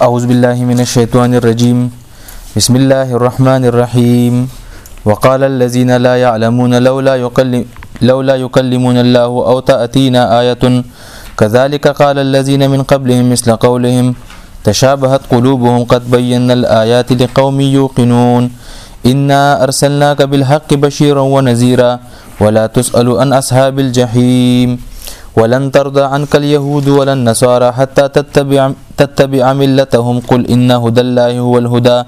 أعوذ بالله من الشيطان الرجيم بسم الله الرحمن الرحيم وقال الذين لا يعلمون لولا يكلم لولا يكلمون الله أو تأتينا آية كذلك قال الذين من قبلهم مثل قولهم تشابهت قلوبهم قد بينا الآيات لقوم يوقنون إنا أرسلناك بالحق بشيرا ونذيرا ولا تسأل عن أصحاب الجحيم ولن ترضى عنك اليهود ولا النصارى حتى تتبع, تتبع ملتهم قل إن هدى الله هو الهدى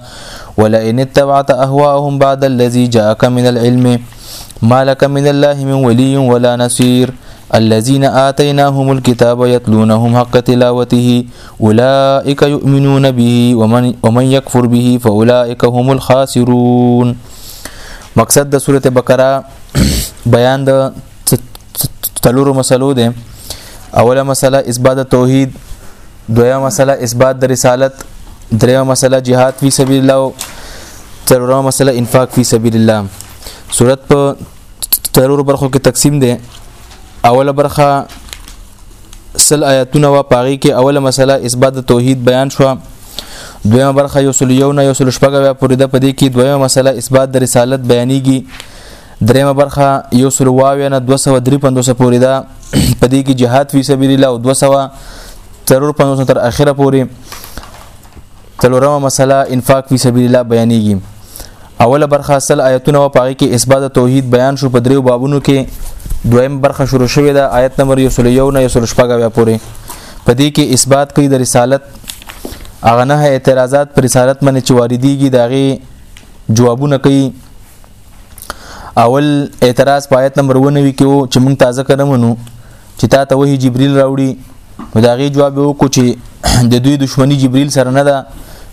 ولئن اتبعت أهواءهم بعد الذي جاءك من العلم ما لك من الله من ولي ولا نصير الذين آتيناهم الكتاب يتلونهم حق تلاوته أولئك يؤمنون به ومن, ومن يكفر به فأولئك هم الخاسرون مقصد د سورته بقره بیان د تلورو مسلو ده اوله مسله اثبات توحید دویمه مسله اثبات د رسالت دریمه مسله جهاد فی سبیل الله څلورمه مسله انفاق فی سبیل الله صورت په تلورو برخو کې تقسیم ده اوله برخه سل آیاتونه وا پاغي کې اوله مسله اثبات توحید بیان شو دویمه برخه یو سل یو نه یو سل شپږه بیا پوری د پدې کې دویمه مسله اثبات د رسالت بیانېږي دریمه برخه یو سل واوی نه 235 پوری دا پدې کې جهاد فی سبیل الله او 200 ترور 500 تر اخره پوری څلورمه مسله انفاق فی سبیل الله بیانېږي اوله برخه اصل آیتونه او پاغي کې اثبات توحید بیان شو په دریو بابونو کې دویم برخه شروع شوې ده آیت نمبر 101 نه 116 بیا پورې په دې کې اثبات کوي د رسالت اغه نه اعتراضات پر رسالت باندې چې واردېږي داغه جوابونه کوي اول اعتراض په آیت نمبر 19 کې چې موږ تازه کړمنو چې تا ته وحي جبريل راوړي نو دا غي جواب وکړو چې د دوی دشمنی جبريل سره نه ده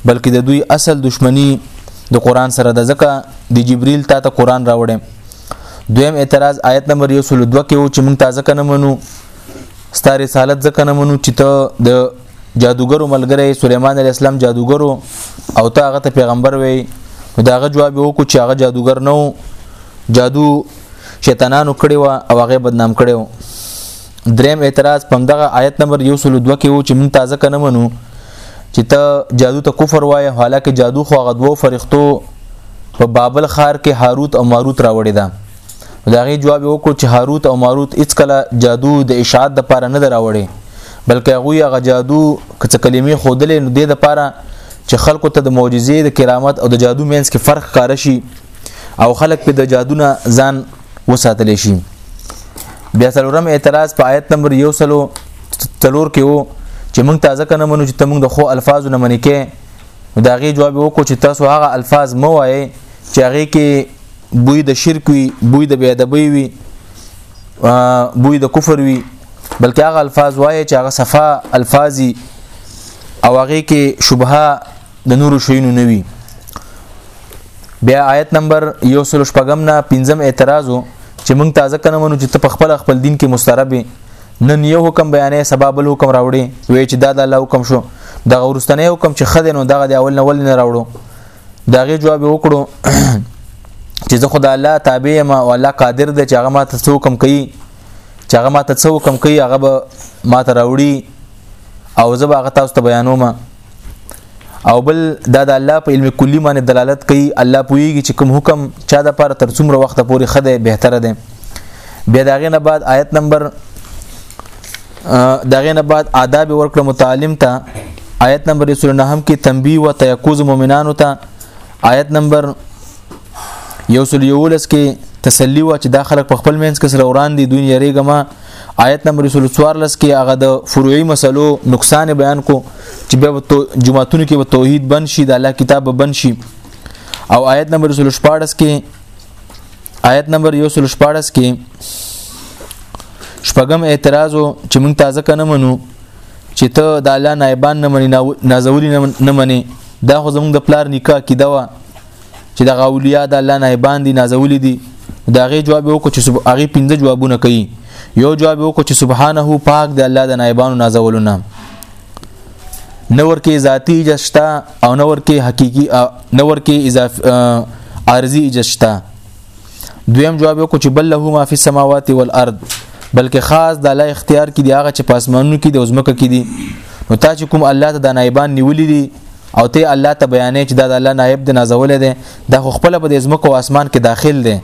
بلکې د دوی اصل دشمنی د قران سره د ځکه د جبريل تا ته قران راوړم دویم اعتراض آیت نمبر 102 کې و چې موږ تازه کنه منو ستاره رسالت ځکه نه منو چې ته د جادوګرو ملګری سليمان عليه السلام جادوګرو او تا هغه ته پیغمبر وي نو داغه جواب وکړو چې هغه جادوګر نه جادو شیطانانو کړی و او هغه بدنام کړی و دریم اعتراض په دغه آیت نمبر 102 کې و چې مونږ تازه کنه منو چې ته جادو ته کفر وایې حالکه جادو خو هغه دوو فرښتو په بابل خار کې هاروت او ماروت راوړی ده دا غي جواب وکړو چې هاروت او ماروت هیڅ کله جادو د اشاعت د پاره نه دراوړي بلکې هغه هغه جادو کڅ کلمې خودلې نو د لپاره چې خلکو ته د معجزې د کرامت او د جادو مینس کې فرق کار شي او خلک په د جادونه ځان وساتل شي بیا څلورم اعتراض په آیت نمبر یو سلو تلور کې وو چې موږ تازه کنه منو چې تمنګ د خو الفاظو نه منې کې دا غي جواب وکړو چې تاسو هغه الفاظ مو وایي چې هغه کې بوی د شرک وي بوی د بی ادبی وي بوی د کفر وي بلکې هغه الفاظ وایي چې هغه صفه الفاظي او هغه کې شبهه د نورو شیونو نه وي بیا آیت نمبر یو سل شپږم نه پنځم اعتراض چې موږ تازه کنه منو چې ته په خپل خپل دین کې مسترب نن یو حکم بیانې سبب له حکم راوړي وی چې دا د الله حکم شو د غورستنې حکم چې خدای نو دغه د اول نه ول نه راوړو داغه جواب وکړو چې زه خدای الله تابع ما او الله قادر دی چې هغه ما ته څو کم کوي چې هغه ما ته څو کم کوي هغه به ما ته راوړي او زه به هغه تاسو ته بیانوم او بل دا د الله په علم کلی باندې دلالت کوي الله پوهیږي چې کوم حکم چا د پر تر څومره وخت پورې خده بهتره ده بیا داغه نه بعد آیت نمبر داغه نه بعد آداب ورکړه متعلم ته آیت نمبر 29 کې تنبیه او تیقوز مؤمنانو ته آیت نمبر یو سل یولس کې تسلی وا چې دا خلک په خپل مینس کې سره وران دي دنیا ریګما آیت نمبر 14 کې هغه د فروعي مسلو نقصان بیان کو چې به جمعتون کې به توحید بن شي د الله کتاب بن شي او آیت نمبر 14 کې آیت نمبر 14 کې شپږم اعتراض چې موږ تازه کنه منو چې ته د الله نایبان نه منې نازولی نه منې دا خو زموږ د پلار نکاح کې دا چې د اولیاء د الله نه باندې نازولې دي دا غي جواب وکړو چې سب هغه پنځه جوابونه کوي یو جواب وکړو چې سبحانه پاک د الله د نایبانو نازولونه نور کې ذاتی جشتا او نور کې حقيقي نور کې اضافي عارضي جشتا دویم جواب وکړو چې بل له ما فی السماوات والارض بلکې خاص د الله اختیار کې دی هغه چې پاسمانونو کې د عظمت کې دي نو تا چې کوم الله ته د نایبان نیولې دي او ته الله ته بیانې چې دا د الله نائب د نازولې ده دا خو خپل په دې زمکو او اسمان کې داخل دي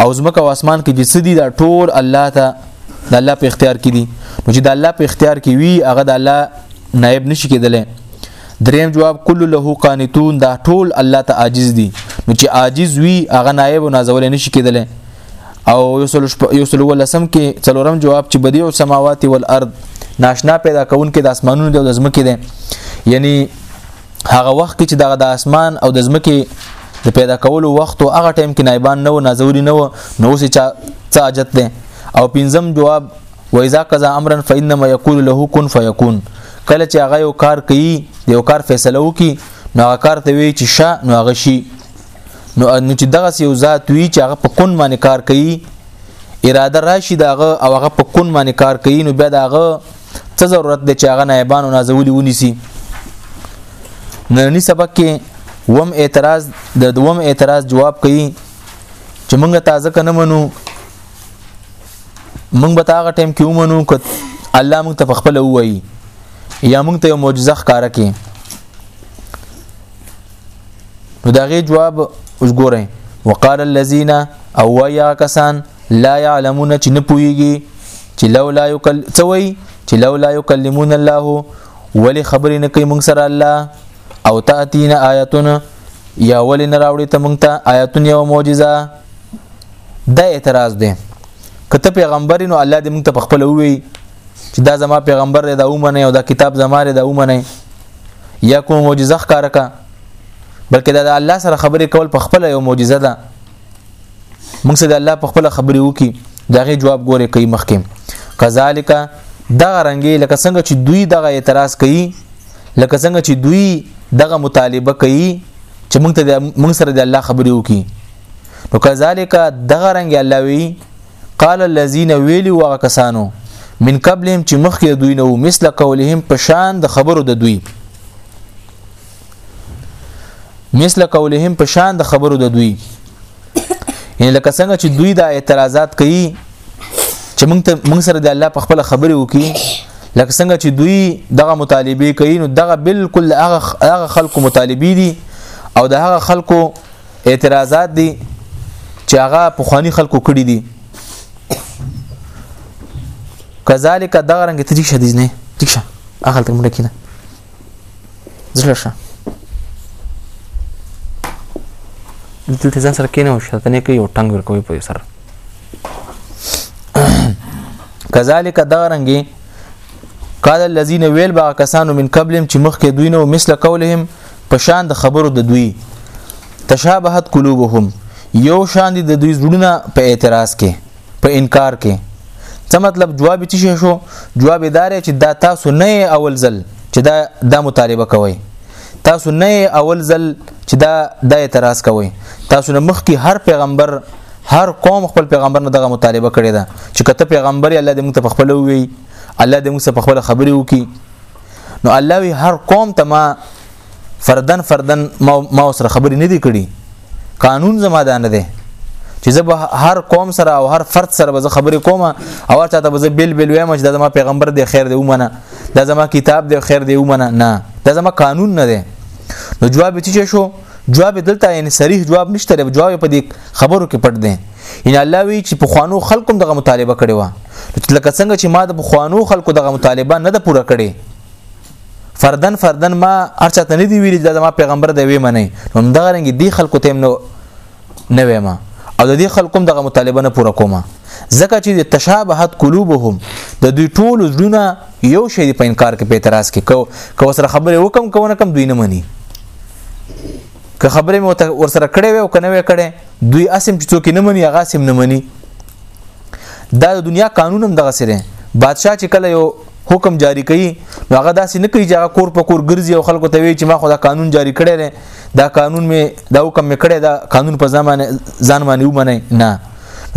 او زمکو او اسمان کې جسدي دا ټول الله ته د الله په اختیار کې دي نو چې د الله په اختیار کې وي هغه د الله نائب نشي کېدلی دریم جواب کل له قانتون دا ټول الله ته عاجز دي نو چې عاجز وي هغه نائب او نازول نشي کېدلی او یو سل ولسم کې څلورم جواب چې بدیع السماوات والارض ناشنا پیدا کون کې د اسمانونو د ځمکې ده یعنی هغه وخت کې چې دغه د اسمان او د ځمکې د پیدا کولو وخت او هغه ټایم کې نایبان نه و نازوري نه و نو اوس چا حاجت ده او پنځم جواب وایذا قضا امرا فانما یقول له کن فیکون کله چې هغه یو کار کوي یو کار فیصله وکي نو هغه کار ته وی چې شا نو هغه شي نو نو چې دغه یو ذات وی چې هغه په کون باندې کار کوي اراده راشي داغه او هغه په کون باندې کار کوي نو بیا داغه څه ضرورت دی چې هغه نایبان او نازولي ونیسي نننی سبق کې وم اعتراض د دوم اعتراض جواب کوي چې موږ تازه کنه منو موږ به تاغه ټیم کې ومنو ک الله موږ ته خپل وایي یا موږ ته یو معجزه ښکارا کې نو دا غي جواب اوس ګورئ وقال الذين او ويا کسان لا يعلمون چې نه پويږي چې لولا يكل څوي چې لولا يكلمون الله ولی خبرې نه کوي موږ سره الله او تاتینا آیاتنا یا ولی نه راوړي ته موږ ته آیاتونه یو معجزه دا اعتراض دی کته پیغمبر نو الله دې موږ ته خپل وی چې دا زما پیغمبر دی دا ومنه او دا کتاب زما دی دا ومنه یا کوم معجزه ښکار کا بلکې دا د الله سره خبرې کول په خپل یو معجزه ده موږ سره د الله په خپل خبرې وکي دغه جواب ګوره کوي مخکې کذالک دغه رنګي لکه څنګه چې دوی دغه اعتراض کوي لکه څنګه چې دوی دغه مطالبه کوي چې موږ ته موږ سره د الله خبرې وکي نو کذالک دغه رنګي الله وی قال الذين ویلی وغه کسانو من قبلهم چې مخکې دوی نو مثله قولهم پشان د خبرو د دوی مثله قولهم پشان د خبرو د دوی یعنی لکه څنګه چې دوی دا اعتراضات کوي چې موږ ته موږ سره د الله په خپل خبرې وکي لکه څنګه چې دوی دغه مطالبه کوي نو دغه بالکل هغه خلکو مطالبه دي او د هغه خلکو اعتراضات دي چې هغه په خواني خلکو کړی دي کذالک دغه رنګ ته ټیک شه دي نه ټیک شه اخل تر مونږ کینه زړه شه دلته ځان سره کینه او شته نه کوي او ټنګ ورکوي په سر کذالک دغه رنګي قال الذين ويل با کسانو من قبلهم چې مخکې دوی نو مثله قولهم په شان د خبرو د دوی تشابهت قلوبهم یو شان دي د دوی زړونه په اعتراض کې په انکار کې څه مطلب جواب چې شو جواب دار چې دا تاسو نه اول ځل چې دا دا مطالبه کوي تاسو نه اول ځل چې دا د اعتراض کوي تاسو نه مخکي هر پیغمبر هر قوم خپل پیغمبر نه دغه مطالبه کړې ده چې کته پیغمبر الله دې موږ ته خپل وي الله دې موږ ته خپل خبرې وکي نو الله وی هر قوم ته ما فردن فردن ما سره خبرې نه دی کړي قانون زما دا نه دی چې زه به هر قوم سره او هر فرد سره به خبرې کوم او هر چاته به زه بیل بیل وایم چې دا زما پیغمبر دی خیر دی ومنه دا زما کتاب دی خیر دی ومنه نه دا زما قانون نه دی نو جواب چې شو جواب دلته یعنی صریح جواب نشته جواب په دې خبرو کې پټ دي ان الله وی چې په خوانو خلکو دغه مطالبه کړې و لکه څنګه چې ما د خوانو خلکو دغه مطالبه نه ده پوره کړې فردن فردن ما ارچا ته نه دی ویل چې دا ما پیغمبر دی وی منه هم دغه رنګ دی خلکو تیم نو نه ویم او د دې خلکو دغه مطالبه نه پوره کومه ځکه چې د تشابهت قلوبهم د دوی ټول زړونه یو شی په انکار کې په اعتراض کې کو کو سره خبره وکم کو نه کم دوی نه مني که خبرې مو ورسره کړې وي او کنه وي کړې دوی اسیم چې څوک نه مني هغه اسیم نه مني دا د دنیا قانون هم دغه سره بادشاه چې کله یو حکم جاری کوي نو هغه داسې نه کوي چې هغه کور په کور ګرځي او خلکو ته وایي چې ما خو دا قانون جاری کړی دی دا قانون می دا حکم می کړی دا قانون په ځمان ځان باندې ومنه نه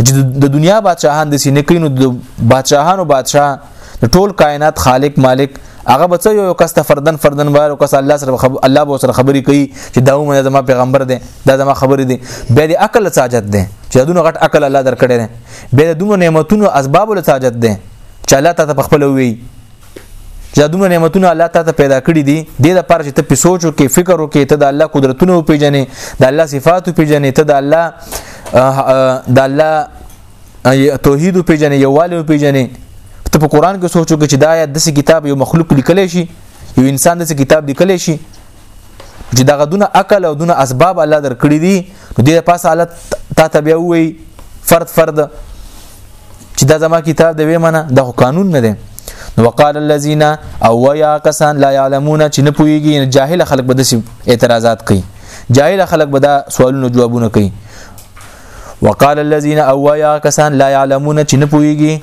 چې د دنیا بادشاهان د سینې کینو د بادشاهانو بادشاه د ټول کائنات خالق مالک هغه بچ یو کس ته فردن فردن وایو کس الله سره خب... الله به سره خبري کوي چې دا ومنه زما پیغمبر دی دا زما خبري دی بیا د عقل ساجت دی چې دونه غټ عقل الله درکړي دی بیا د دومره نعمتونو اسباب له ساجت دی چې الله تعالی په خپل وی چې دومره نعمتونه الله تعالی پیدا کړی دي د دې لپاره چې ته په سوچ او کې فکر او کې ته د الله قدرتونه پیژنې د الله صفات پیژنې ته د الله د الله ای توحید پیژنې یووالی پیژنې ته په قران کې سوچو کې چې دا یا دسی کتاب یو مخلوق لیکلی شي یو انسان دسی کتاب لیکلی شي چې دا غدونه عقل او دونه اسباب الله درکړي دي نو دې پاسه حالت تا ته بیا وي فرد فرد چې دا زما کتاب دی ومنه دا قانون نه دی وقال الذين او ويا کسان لا يعلمون چې نه پويږي جاهل خلک به د اعتراضات کوي جاهل خلک به دا سوالونو جوابونه کوي وقال الذين اويا کسان لا يعلمون چې نه پويږي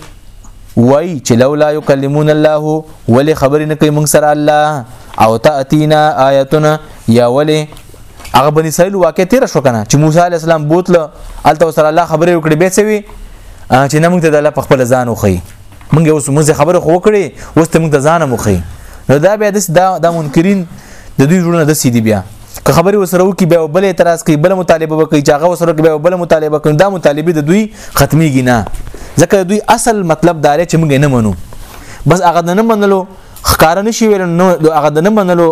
وای چې لولا يكلمون الله ولي خبر نه کوي موږ سره الله او تاتينا ايتنا يا ولي هغه بني اسرائيل واقع تیر شو کنه چې موسی عليه السلام بوتله الته سره الله خبرې وکړې به څه وي چې نه موږ ته د الله په خپل ځان وخی موږ اوس موږ خبره خو وکړې اوس ته موږ ته ځان مخی نو دا بیا د منکرین د دوی جوړونه د سیدی بیا که خبري وسره وکي بیا بل اعتراض کوي بل مطالبه وکي چې هغه وسره بیا بل مطالبه کوي دا مطالبه د دوی ختميږي نه ځکه دوی اصل مطلب دار چې موږ نه منو بس هغه نه منلو خکار نشي ویل نو هغه نه منلو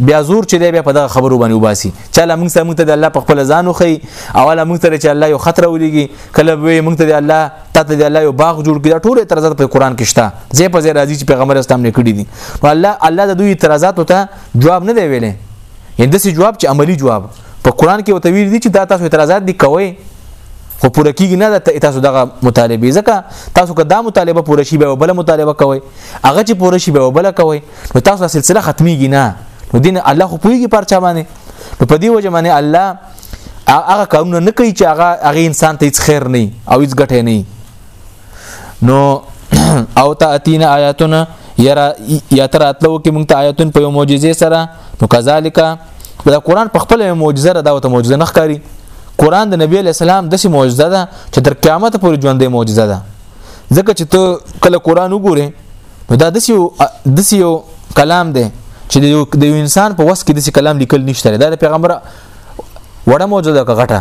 بیا زور چې دی بیا په دغه خبرو باندې وباسي چې الله موږ سره موږ ته د الله په خپل ځان وخی او الله موږ ته چې الله یو خطر ولېږي کله به موږ ته د الله تاسو د الله یو باغ جوړ کړي ټول اعتراضات په قران کې شته زه په زیر راځي چې پیغمبر اسلام نه کړی دي نو الله الله د دوی اعتراضات ته جواب نه دی ویلې یعنی داسې جواب چې عملی جواب په قران کې وته ویل دي چې دا تاسو اعتراضات دي کوي خو پوره کیږي نه د تاسو دغه مطالبه ځکه تاسو که دا مطالبه پوره شي به بل مطالبه کوي هغه چې پوره شي به بل کوي نو تاسو سلسله ختميږي نه نو دین الله خو پويږي پر چا باندې نو په دې وجه باندې الله هغه کارونه نه کوي چې هغه هغه انسان ته هیڅ خیر نه او هیڅ ګټه نه نو او تاتین آیاتنا یرا یتراتلو کې مونږ ته آیاتن په یو معجزه سره نو کذالک دا قران په خپل معجزه را دا ته معجزه نه ښکاری قران د نبی له سلام د سي معجزه ده چې تر قیامت پورې ژوندې معجزه ده ځکه چې ته کله قران وګوره نو دا د سي د سي کلام دی چې د یو انسان په وس کې د سي کلام لیکل نشته دا پیغمبر وړه موضوع ده غټه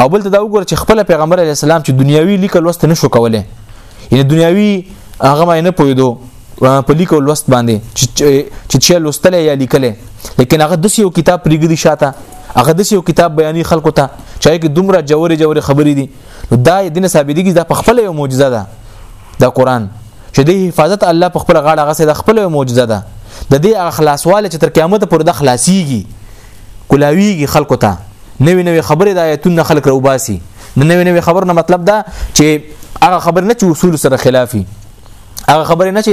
او بل ته دا وګور چې خپل پیغمبر علی السلام چې دنیاوی لیکل وست نه شو کولای یعنی دنیاوی هغه ما نه پویدو په لیکو لوست باندې چې چې لوستل یا لیکل لیکن هغه د یو کتاب پرېګدي شاته هغه د یو کتاب بیانې خلکو ته چې کې دومره جوړې جوړې خبرې دي دا دین ثابت دي دا په خپل یو معجزه ده دا قران چې د حفاظت الله په خپل غاړه غسه د خپل یو معجزه ده د دې اخلاصواله چې تر قیامت پورې د خلاصيږي کلاویږي خلکو ته نوې نوې خبرې د آیتونو خلک راوباسي نو نوې نوې خبر نه مطلب دا چې هغه خبر نه چې اصول سره خلافي هغه خبره نه چې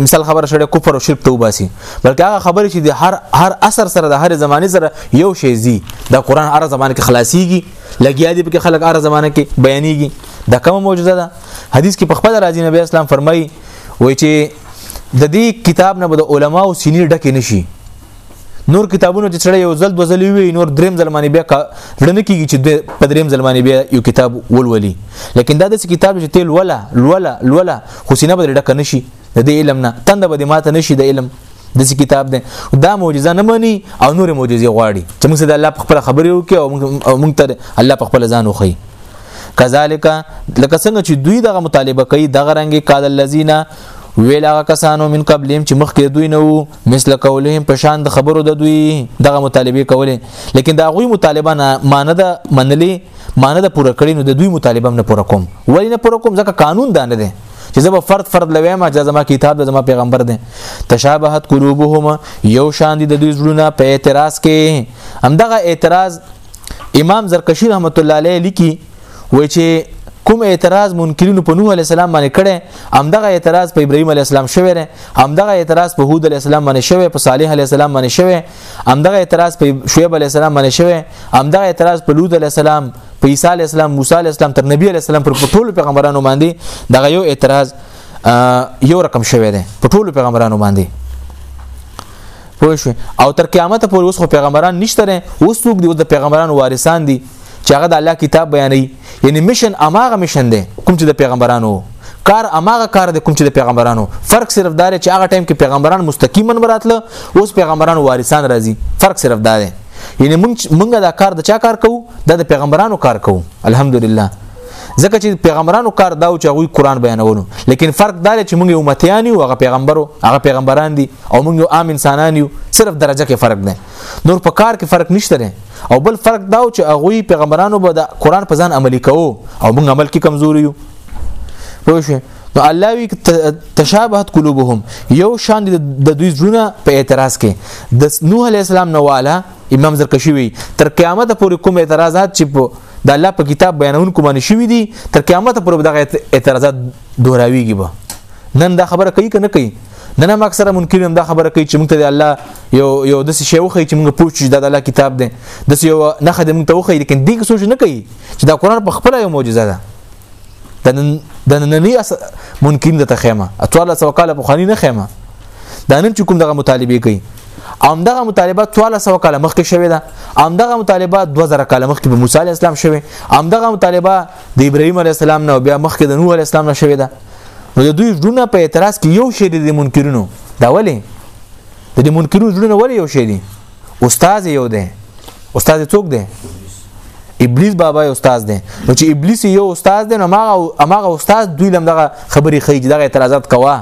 مثال خبره شړې کفر او شرک ته وباسي بلکې هغه خبره چې د هر هر اثر سره د هر زمانه سره یو شی زی د قران هر زمانه کې خلاصيږي لګیا دي په خلک هر زمانه کې بیانېږي دا کومه معجزه ده حدیث کې په خپل راځي نبی اسلام فرمایي وای چې د دې کتاب نه به د علماو سینې ډکې نشي نور کتابونه چې سړی یو ځل دوه ځل وی نور دریم ځل باندې بیا لړنه کیږي چې په دریم ځل باندې بیا یو کتاب ولولي لیکن دا داسې کتاب چې تل ولا لولا لولا حسینه به ډک نشي د دې علم نه تند به ماته نشي د علم داسې کتاب دی دا معجزه نه مني او نور معجزې غواړي چې موږ د الله په خپل خبرې وکړو او موږ ته الله په خپل ځان وخی کذالک لکه څنګه چې دوی دغه مطالبه کوي دغه رنګي قال الذين ویل هغه کسانو من قبلیم چې مخکې دوی نه وو مثل قولهم په شان د خبرو د دوی دغه مطالبه کوله لیکن دا غوي مطالبه نه معنی ده منلي معنی ده پوره کړی نو د دوی مطالبه نه پوره کوم ولی نه پوره کوم ځکه قانون دا نه ده چې زه به فرد فرد لوي ما چې زما کتاب د زما پیغمبر دی تشابهت قلوبهما یو شان دي د دوی زړونه په اعتراض کې همدغه اعتراض امام زرکشی رحمت الله علیه لیکي وای چې کوم اعتراض منکرینو په نوح علی السلام باندې کړي همدغه اعتراض په ابراهیم علی السلام شوی دی همدغه اعتراض په هود علی السلام باندې شوی په صالح علی السلام باندې شوی همدغه اعتراض په شعیب علی السلام باندې شوی همدغه اعتراض په لوط علی السلام په عیسی علی السلام موسی علی السلام تر نبی علی السلام پر ټولو پیغمبرانو باندې دغه یو اعتراض یو رقم شوی دی په ټولو پیغمبرانو باندې پوه شو او تر قیامت پورې اوس خو پیغمبران نشته نه اوس څوک دی اوس د پیغمبرانو وارثان دي چې هغه د الله کتاب بیانوي یعنی میشن اماغه میشن دی کوم چې د پیغمبرانو کار اماغه کار دی کوم چې د پیغمبرانو فرق صرف دا چې هغه ټایم کې پیغمبران مستقیما براتله اوس پیغمبران وارثان راځي فرق صرف دا دی یعنی مونږ مونږ دا کار د چا کار کوو دا د پیغمبرانو کار کوو الحمدلله ځکه چې پیغمبرانو کار داو چې هغه قران بیانولو لیکن فرق دا دی چې موږ امتیان یو هغه پیغمبرو هغه پیغمبران دي او موږ یو عام انسانان یو صرف درجه کې فرق دی نور په کار کې فرق نشته دی او بل فرق داو چې هغه پیغمبرانو به د قران په ځان عملي کوو او موږ عمل کې کمزوري یو پوه شئ نو الله وی تشابهت قلوبهم یو شان د دوی زړونه په اعتراض کې د نوح علی السلام نواله امام زرکشی وی تر قیامت پورې کوم اعتراضات چې د الله په کتاب بیانونکو باندې شوی دي تر قیامت پورې دغه اعتراضات دوراویږي به نن دا خبره کوي کنه کوي نن هم اکثره منکر هم دا خبره کوي چې موږ ته د الله یو یو د شی وخی چې موږ پوه شو دا د الله کتاب دی د یو نه خدای موږ ته وخی لیکن دغه سوچ نه کوي چې دا قران په خپل یو معجزه ده د نن د نننی منکرین د تخیمه اتواله سو کال په خانی نه خیمه دا نن چې کوم دغه مطالبه کوي ام دغه مطالبه 1300 کاله مخکې شوې ده ام دغه مطالبه 2000 کاله مخکې په موسی عليه السلام شوې ام دغه مطالبه د ابراهيم عليه السلام نه بیا مخکې د نوح عليه السلام نه شوې ده نو د دوی ژوند په اعتراض کې یو شی د منکرونو دا ولې د منکرونو ژوند ولې یو شی دي استاد یو دی استاد څوک دی ابلیس بابا یو استاد دی نو چې ابلیس یو استاد دی نو ماغه ماغه استاد دوی لم دغه خبرې خې دغه اعتراضات کوا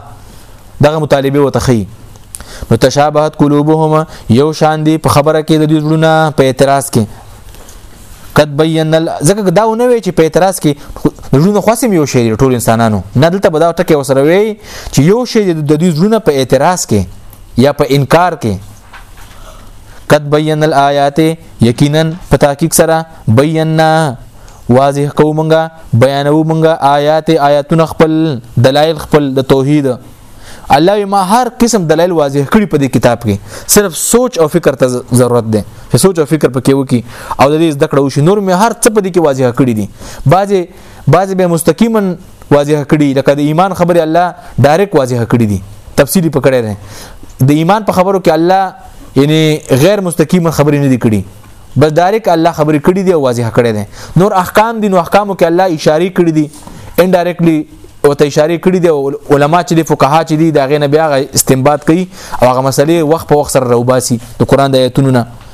دغه مطالبه وته خې نو تشابهت قلوبهما یو شان دی په خبره کې د دوی زړونه په اعتراض کې قد بیننا زکه دا ونه وی چې په اعتراض کې ژوند خاصم یو شی ټول انسانانو نه دلته به دا ټکی وسره وی چې یو شی د دوی ژوند په اعتراض کې یا په انکار کې قد بین الآیات یقینا په تحقیق سره بینا واضح کو مونږه بیانو مونږه آیات آیاتونه خپل دلایل خپل د توحید الله ما هر قسم دلایل واضح کړی په دې کتاب کې صرف سوچ او فکر ته ضرورت ده چې سوچ او فکر پکې وکي او د دې زده کړو شي نور مې هر څه په دې کې واضح کړی دي بعضې بعضې به مستقیما واضح کړي لکه د ایمان خبره الله ډایرک واضح کړي دي تفصیلی پکړه ده د ایمان په خبرو کې الله یعنی غیر مستقیم خبرې نه دي کړي بس ډایرک الله خبرې کړي دي او واضح کړي دي نور احکام دي نو احکامو کې الله اشاره کړي دي انډایرکټلی او ته اشاره کړي دي علما چې دي فقها چې دي دا غي نه بیا استنباط کوي او هغه مسلې وخت په وخت سره روباسي د قران د آیتونو نه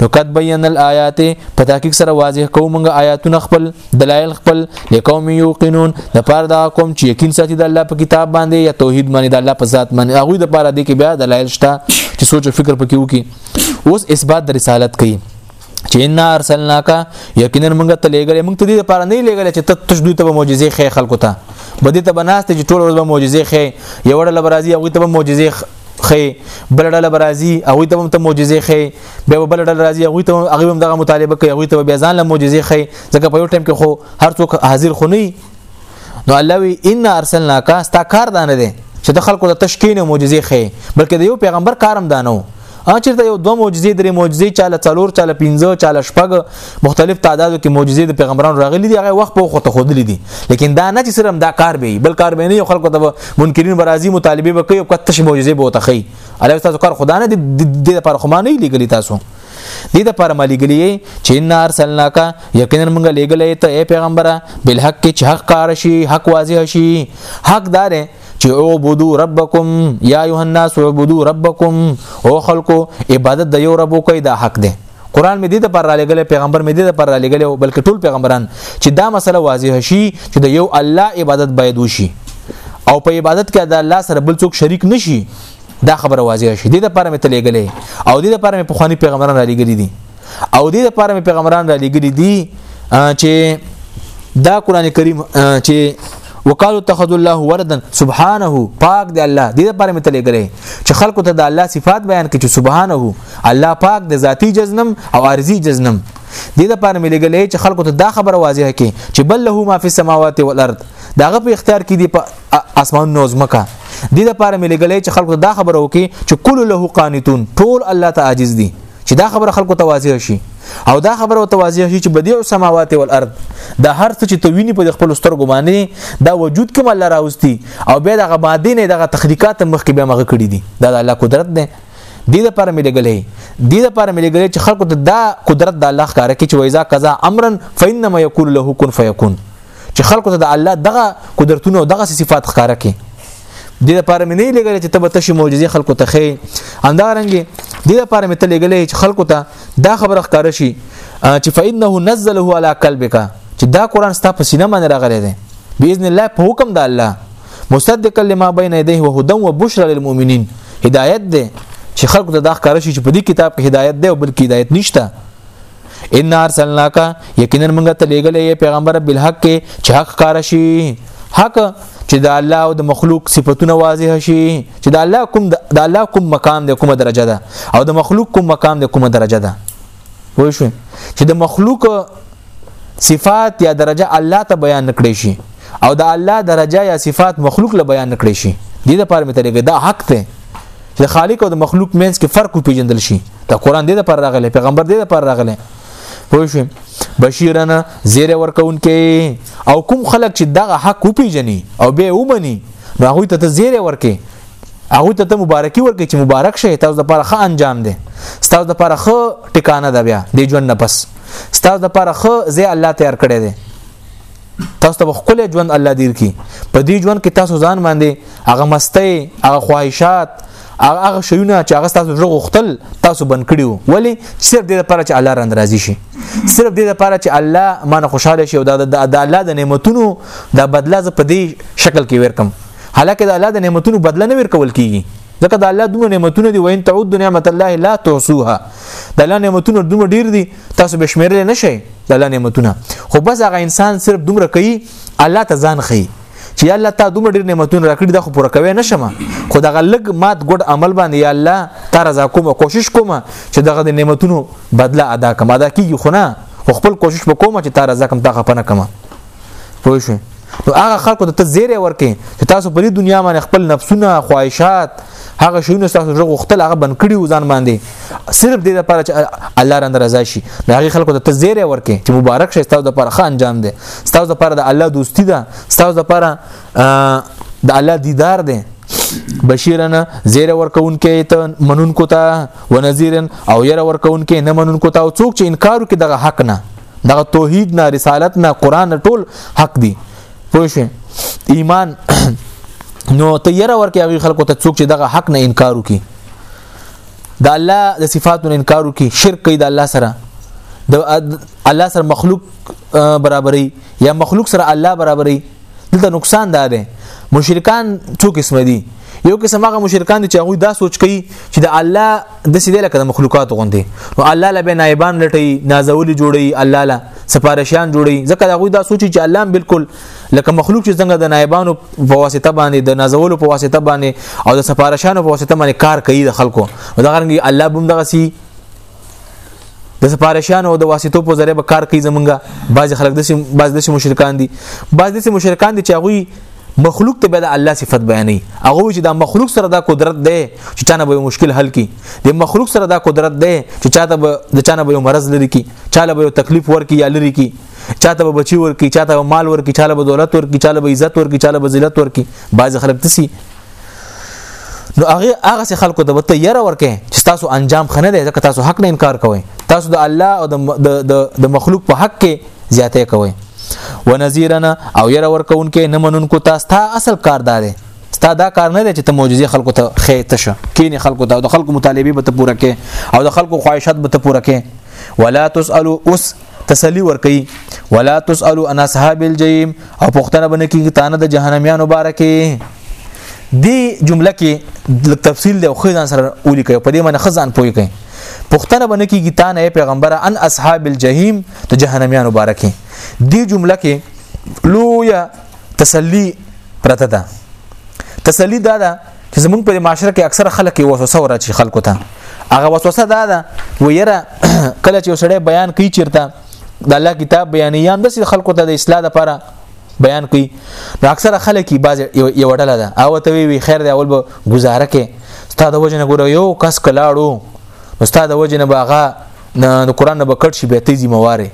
نو قد بین الایات په تحقیق سره واضح کوو موږ آیاتونه خپل دلایل خپل لقوم یوقنون د پاره دا قوم چې یقین ساتي د الله په کتاب باندې یا توحید باندې د الله په ذات باندې هغه د پاره دی کې بیا دلایل شته چې سوچ او فکر پکې وکي اوس اثبات د رسالت کوي چې ان ارسلناک یقینا موږ ته لېګلې موږ ته دې لپاره نه لېګلې چې ته تشدوی ته معجزې خې خلکو ته بده ته بناست چې ټول ورځ معجزې خې یو ډول برازي هغه ته معجزې خې بل ډله برازي هغه ته هم ته معجزې خې به بل ډله راځي هغه ته هغه هم دغه مطالبه کوي هغه ته به ځان له معجزې خې ځکه په یو ټیم کې خو هر څوک حاضر خو نه نو الله وی ان ارسلناک ستا کار دانه دي چې د خلکو د تشکین معجزې خې بلکې د یو پیغمبر کارم دانو اچرته یو دوه معجزې درې معجزې چاله څلور چاله 15 چاله شپږ مختلف تعدادو کې معجزې د پیغمبرانو راغلي دي هغه وخت په وخت خودلې دي لیکن دا نه چې صرف دا کار به بل کار به نه خلکو ته منکرین برازي مطالبه وکړي او کته شي معجزې به وتخي الوی تاسو کار خدا نه دي د لپاره خو نه لګلي تاسو دې د پر ملګری چې ان ارسلناک یقینا موږ لګلې ته پیغمبره بل حق چې حق کار شي حق واضح شي حق دار چې عبدو ربکم یا ایه الناس عبدو ربکم او خلکو عبادت د یو رب کوي دا حق دی قران مې دې ته پر را لګل پیغمبر مې دې ته پر را لګل او بلکې ټول پیغمبران چې دا مسله واضح شي چې د یو الله عبادت باید وشي او په عبادت کې د الله سره بل څوک شریک نشي دا خبره واضح شي دې ته پر مې تلګلې او دې ته پر مې پخوانی پیغمبران را لګل دي او دې ته پر مې پیغمبران را لګل دي چې دا قران کریم چې وقالو اتخذ الله وردا سبحانه پاک دی الله دې لپاره مې تلې غلې چې خلکو ته د الله صفات بیان کړي چې سبحانه الله پاک د ذاتی جزنم او ارزي جزنم دې لپاره مې لګلې چې خلکو ته دا خبره واضحه کړي چې بل له ما فی السماوات والارض داغه په اختیار کې دی په اسمان نوز مکه دې لپاره مې لګلې چې خلکو ته دا خبره وکړي چې کل له قانتون ټول الله ته عاجز دي چې دا خبره خلکو ته واضحه شي او دا خبره ته واضح شي چې بدیع السماوات والارض دا هر څه چې ته ویني په خپل سترګو باندې دا وجود کوم الله راوستي او به دغه ماده نه دغه تخلیقات مخکې به مغه کړی دي دا د الله قدرت ده د دې لپاره مې لګلې د دې لپاره مې لګلې چې خلکو ته دا قدرت د الله ښکاره کې چې وایزا قضا امرن فینما یقول له کن فیکون چې خلکو ته د الله دغه قدرتونه او دغه صفات ښکاره کړي د لپاره مې نه لګل چې تب تشي معجزې خلکو ته خې اندارنګي د لپاره مې ته لګلې چې خلکو ته دا خبره ښکاره شي چې فإنه نزله على قلبك چې دا قران ستا په سینه باندې راغلی دی باذن الله په حکم د الله مصدقا لما بين يديه وهدى وبشرى للمؤمنين هدايت ده چې خلکو ته دا ښکار شي چې په دې کتاب کې هدايت ده او بلکې هدايت نشته ان ارسلناک یقینا موږ ته لېګلې پیغمبر بالحق کې چې حق کار شي حق چې د الله او د مخلوق صفاتونه واضح شي چې د الله کوم د الله کوم مقام د کومه درجه ده او د مخلوق کوم مقام د کومه درجه ده وای شو چې د مخلوق صفات یا درجه الله ته بیان نکړي شي او د الله درجه یا صفات مخلوق له بیان نکړي شي دې لپاره مې طریقې دا حق ته چې خالق او د مخلوق مینس کې فرق پیژندل شي دا قران دې د پر راغله پیغمبر دې د پر راغله پوه شو بشیرنا زیر ورکون کې او کوم خلک چې دغه حق وپیژني او به ومني نو هغه ته زیر ورکې هغه ته ته مبارکي ورکې چې مبارک شه تاسو د پرخه انجام دی تاسو د پرخه ټکانه ده بیا د ژوند نه پس تاسو د پرخه زی الله تیار کړی دی تاسو ته خپل ژوند الله دیر کی په دې ژوند کې تاسو ځان باندې هغه مستي هغه خواهشات هغه هغه شیونه چې هغه تاسو ژغ غختل تاسو بند کړیو ولی صرف دې لپاره چې الله رند راضي شي صرف دې لپاره چې الله مان خوشاله شي او دا د الله د نعمتونو د بدله ز په دې شکل کې ورکم حالکه د الله د نعمتونو بدله نه ورکول کیږي ځکه د الله دومره نعمتونه دي وین تعود نعمت الله لا تحصوها د الله نعمتونه دومره ډیر دي تاسو به شمیرل نه شئ د الله نعمتونه خو بس هغه انسان صرف دومره کوي الله ته ځان خي چې الله تا دومره ډیر نعمتونه راکړي دا خو پوره کوي نه شمه خو دغه لګ مات ګډ عمل باندې یا الله تا رضا کوم کوشش کوم چې دغه د نعمتونو بدله ادا کوم ادا کیږي خو نه خپل کوشش وکوم چې تا رضا کوم تا خپنه کوم پوه شئ نو هغه خلکو ته زیره ورکې چې تاسو په دې دنیا باندې خپل نفسونه خواهشات هغه شیونه تاسو ژغ وختل هغه بن کړی و ځان باندې صرف دې لپاره چې الله رند رضا شي دا هغه خلکو ته زیره ورکې چې مبارک شي تاسو لپاره ښه انجام دی تاسو لپاره د الله دوستی ده تاسو لپاره د الله دیدار دی بشیرن زیر ورکون کې ته منون کو ته ونذیرن او ير ورکون کې نه منون کو ته او څوک چې انکار کوي دغه حق نه دغه توحید نه رسالت نه قران ټول حق دي پوه شئ ایمان نو ته یره ورکه هغه خلکو ته څوک چې دغه حق نه انکار وکي د الله د صفاتو انکار وکي شرک کوي د الله سره د الله سره مخلوق برابرۍ یا مخلوق سره الله برابرۍ دلته نقصان ده ده مشرکان څو قسم دي یو قسم هغه مشرکان دي چې هغه دا سوچ کوي چې د الله د سیده لکه د مخلوقات غوندي نو الله له به نایبان لټي نازولي جوړي الله له سفارشان جوړي ځکه دا غوي دا سوچي چې الله بالکل لکه مخلوق چې څنګه د نایبانو په واسطه باندې د نازولو په واسطه باندې او د سفارشانو په واسطه باندې کار کوي د خلکو دا غرنګي الله بم دغه سي د سفارشانو او د واسطو په ذریعہ به کار کوي زمونږه بعض خلک د بعض د مشرکان دي بعض د مشرکان دي چې هغه مخلوق ته به د الله صفت بیانې هغه چې دا مخلوق سره دا قدرت دی چې چانه به مشکل حل کی د مخلوق سره دا قدرت دی چې چاته به د چانه به مرض لري کی چاله به تکلیف ورکی یا لري کی چاته به بچی ورکی چاته به مال ورکی چاله به دولت ورکی چاله به عزت ورکی چاله به ذلت ورکی بعض خلک تسی نو هغه هغه خلکو ته وته یره ورکه چې تاسو انجام خنه دی ځکه تاسو حق نه انکار کوئ تاسو د الله او د د مخلوق په حق کې زیاته کوي ونذیرنا او ير ورکون کې نه منون کو تاسو تا اصل کار داري ستا دا کار نه دی چې ته معجزې خلکو ته خېته شه کینې خلکو ته او د خلکو مطالبه به ته پوره کې او د خلکو خواهشات به ته پوره کې ولا تسالو اس تسلی ورکي ولا تسالو ان اصحاب الجحیم او پښتنه بنه کې تانه د جهنميان مبارکه دی جمله کې تفصیل دی خو ځان سره ولي کوي په دې معنی خزان پوي کوي پښتنه بنه کې تانه پیغمبر ان اصحاب الجحیم د جهنميانو باره کې دی جمله کې لویا تسلی پرته ده تسلی دا ده چې زمونږ په معاشره کې اکثره خلک وسوسه ورچی خلکو ته هغه وسوسه دا ده و یره کله چې وسړی بیان کوي چیرته د الله کتاب بیان یام د خلکو ته د اصلاح لپاره بیان کوي نو اکثره خلک یې باز یو ډله ده او ته وی خیر دی اول به گزاره کې استاد وجنه ګورو یو کس کلاړو استاد وجنه باغه نه د قران نه بکټ شي به ته ذمہ واره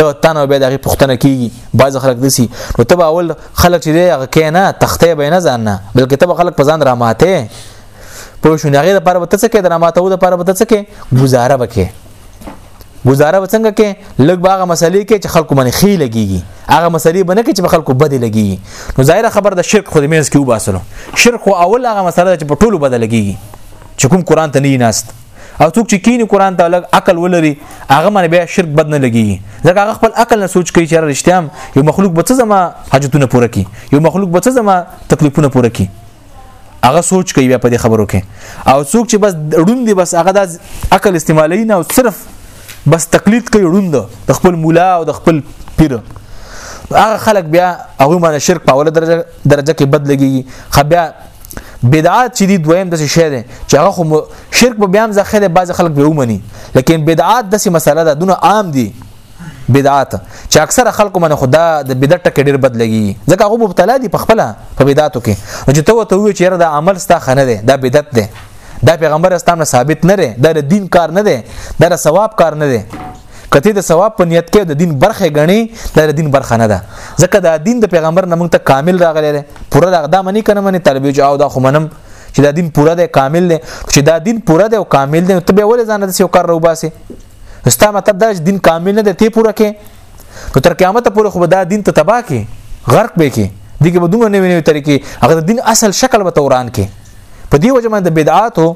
ته تنه به دغه پښتنه کیږي باز خلک دسی نو ته اول خلک چې هغه کینا تخته به نه ځان نه بلکې ته خلک په ځان را ماته په شو نه غیر لپاره به ته څه کې دراماته و لپاره به ته څه کې گزاره وکې گزاره وڅنګ کې لګ باغه مسلې کې چې خلکو باندې خې لګيږي هغه مسلې باندې کې چې خلکو بده لګيږي نو ظاهر خبر د شرک خو د مینس کې وباسلو شرک او اول هغه مسله چې په ټولو بده لګيږي چې کوم قران ته نه ناست او څوک چې کینی قران ته لګ عقل ولري هغه باندې بیا شرک بد نه لګي ځکه هغه خپل عقل نه سوچ کوي چې رښتیا یو مخلوق به څه زما حاجتونه پوره کړي یو مخلوق به څه زما تکلیفونه پوره کړي هغه سوچ کوي بیا په دې خبرو کې او څوک چې بس ړوند بس هغه د عقل استعمالي نه او صرف بس تقلید کوي ړوند د خپل مولا او د خپل پیر هغه خلک بیا هغه باندې شرک په اوله درجه درجه کې بد لګي خو بیا بدعات چې دی دویم د شی دی چې هغه خو شرک په بیان ځخه دی بعض خلک به ومني لیکن بدعات د مسله ده دونه عام دي بدعات چې اکثره خلکو باندې خدا د بدعت ټکی ډیر بد لګي ځکه هغه مبتلا دي په خپل په بدعاتو کې چې ته وته وی چې دا عمل ستا خنه دی دا بدعت دی دا پیغمبر اسلام نه ثابت نه دی دا د دین کار نه دی دا د ثواب کار نه دی کته د ثواب په نیت کې د دین برخه غني دا د دین برخه نه ده ځکه دا دین د پیغمبر نه موږ ته کامل راغلی دی پوره دا دا منی کنه منی طالب جو او دا خو منم چې دا دین پوره دی کامل دی چې دا دین پوره دی او کامل دی ته به ولې ځان د یو کار روباسي ستا مطلب دا چې دین کامل نه دی ته پوره کې نو تر قیامت پورې خو دا دین ته تباہ کې غرق به کې دغه بدومره نوې نوې طریقې هغه دین اصل شکل به توران کې په دې وجه باندې بدعات او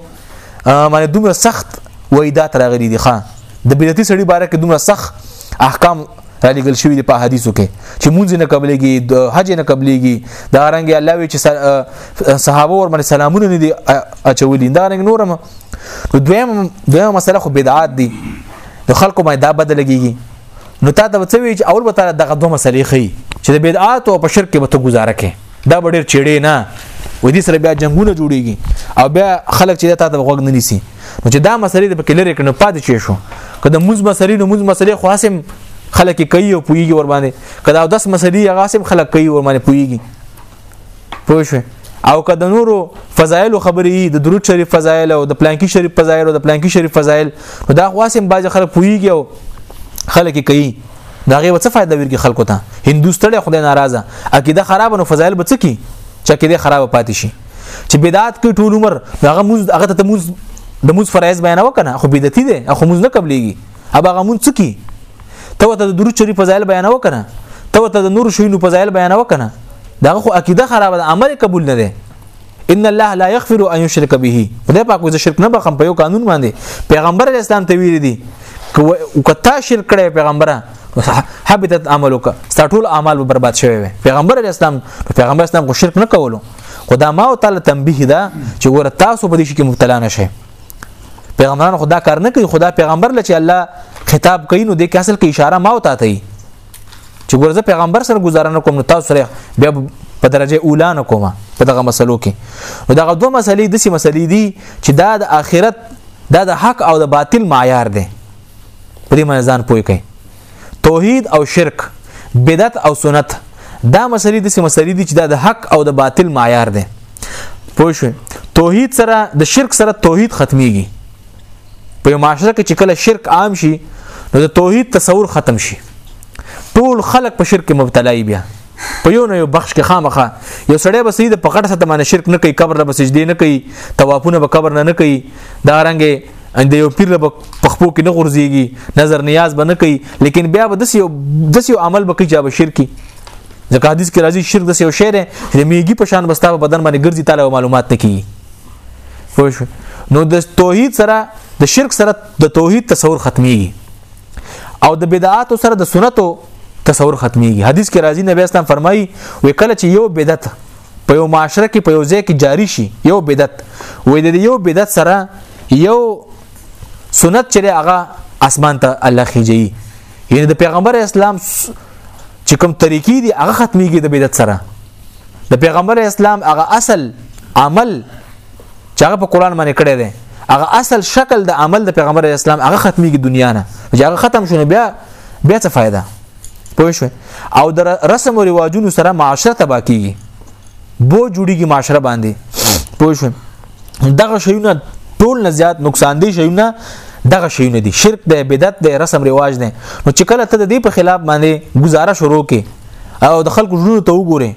معنی دومره سخت وای دا ترغلی دي ښا د بدعتي سړي باره کې دومره سخت احکام را لګل شوی دی په حدیثو کې چې مونږ نه قبلېږي د حج نه قبلېږي دا رنګ الله وی چې صحابه ور باندې سلامونه نه دي اچولي دا رنګ نورم نو دویم دویم مسله خو بدعات دي د خلکو باندې دا بدلږي نو تا ته څه وی چې اول به تعالی دغه دوه مسلې خي چې د بدعات او په شرک کې به ته گزاره کې دا به ډېر چړې نه وې دي سره بیا جنگونه جوړيږي او بیا خلک چې تا ته غوږ نه نیسي نو چې دا مسلې د پکې لري کنه پاتې شي شو که د موز مسلې نو موز مسلې خو حاسم خلک کوي او پويږي ور باندې که دا داس مسلې هغه حاسم خلک کوي ور باندې پويږي پوه شو او که د نورو فضایل خبرې د درود شریف فضایل او د پلانکی شریف فضایل او د پلانکی شریف فضایل نو دا خو حاسم باج خلک پويږي او خلک کوي دا غي وڅ فائدہ ورګي خلکو ته هندوستړي خدای ناراضه عقیده خراب نو فضایل بچ کی چې عقیده خراب پاتې شي چې بدعت کې ټول عمر هغه موز هغه ته موز د موز فرایز بیان وکنه خو بدعتي دي خو موز نه قبليږي ابا هغه مونږ څکی ته ته د درو چری فضایل بیان وکنه ته ته د نور شوینو فضایل بیان وکنه دا خو عقیده خراب ده عمل قبول نه ده ان الله لا يغفر ان يشرك به خدای پاک وځ شرک نه بخم په یو قانون باندې پیغمبر اسلام ته ویری دي کتا شرک کړي پیغمبره حبتت عملک ستا ټول اعمال به برباد شوی وي پیغمبر اسلام پیغمبر اسلام کو شرک نه کولو خدا ما او تعالی تنبیه ده چې ګور تاسو په دې شي کې مبتلا نشئ پیغمبران خدا کار نه کوي خدا پیغمبر لچې الله خطاب کوي نو د اصل کې اشاره ما او ته چې ګورځه پیغمبر سره گزاره نه کوم نو تاسو سره بیا په درجه اولا نه کومه په دغه مسلو کې نو دغه دوه مسلې د سي مسلې دي چې دا د آخرت دا د حق او د باطل معیار دی په دې منځان پوي کوي توحید او شرک بدعت او سنت دا مسلې د سي مسلې دي چې دا د حق او د باطل معیار دی پوه شو توحید سره د شرک سره توحید ختميږي په یو معاشره کې چې کله شرک عام شي نو د توحید تصور ختم شي ټول خلک په شرک مبتلا وي بیا په یو نه یو بخش کې خامخه یو سړی به سید په غټ ساته باندې شرک نه کوي قبر له سجدي نه کوي توافونه به قبر نه نه کوي دا رنګه اند یو پیر به پخپو کې نه غورځيږي نظر نیاز به نه کوي لیکن بیا به دس یو دس یو عمل به کوي چې به شرکی ځکه حدیث کې راځي شرک دس یو شی دی چې میږي په شان بستا په بدن باندې ګرځي تعالی معلومات نه کوي پوه شو نو د توحید سره د شرک سره د توحید تصور ختميږي او د بدعات سره د سنتو تصور ختميږي حدیث کې راځي نبی اسلام فرمایي وې کله چې یو بدعت په یو معاشره کې په یو ځای کې جاری شي یو بدعت وې د یو بدعت سره یو سنت چې هغه اسمان ته الله خيږي یعنی د پیغمبر اسلام چې کوم طریقې دي هغه ختميږي د بدعت سره د پیغمبر اسلام هغه اصل عمل چې هغه په قران باندې کړی دی هغه اصل شکل د عمل د پیغمبر اسلام هغه ختميږي دنیا نه چې هغه ختم شونه بیا بیا څه فائدہ پوه شو او د رسم او رواجونو سره معاشره تبا کیږي بو جوړیږي معاشره باندې پوه شو دغه شیونه ټول نه زیات نقصان دي شیونه دغه شیونه دي شرک دی بدعت دی رسم رواج دی نو چې کله ته د دې په خلاف باندې گزاره شروع کې او د خلکو ژوند ته وګوره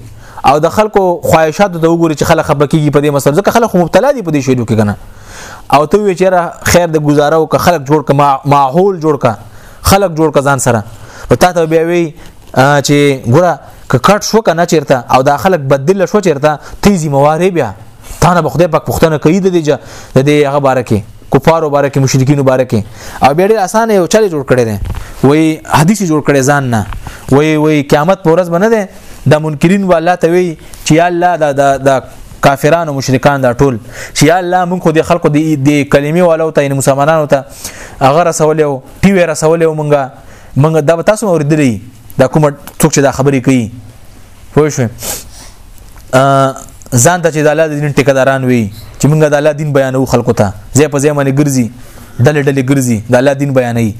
او د خلکو خواهشات ته وګوري چې خلک خپه کیږي په دې مسله ځکه خلک مبتلا دي په دې شیدو کې کنه او ته وی چیرې خیر د گزاره او که خلک جوړ ک ماحول جوړ ک خلک جوړ ک ځان سره او تا ته بیا وی چې ګوره که کټ شو کنه چیرته او دا خلک بدل شو چیرته تیزی مواره بیا تا نه بخدای پاک پښتنه کوي د دې د دې هغه باره کې کفارو باره کې مشرکینو باره کې او بیا ډېر اسانه یو چل جوړ کړی دی وای حدیث جوړ کړی ځان نه وای وای قیامت پر ورځ باندې ده د منکرین و الله ته وی چې یا الله دا د د کافرانو مشرکان دا ټول چې یا الله مونږ خو د خلکو د د کلمې والو ته ان مسلمانانو ته هغه رسول یو ټي وی رسول یو مونږه مونږ دا تاسو اوریدلې دا کوم څوک چې دا خبرې کوي پوه شو ځان ته چې د الله د دین ټیکداران وي چې موږ د الله دین بیانو خلکو ته ځای په ځای باندې ګرځي ډلې ډلې ګرځي د الله دین بیانوي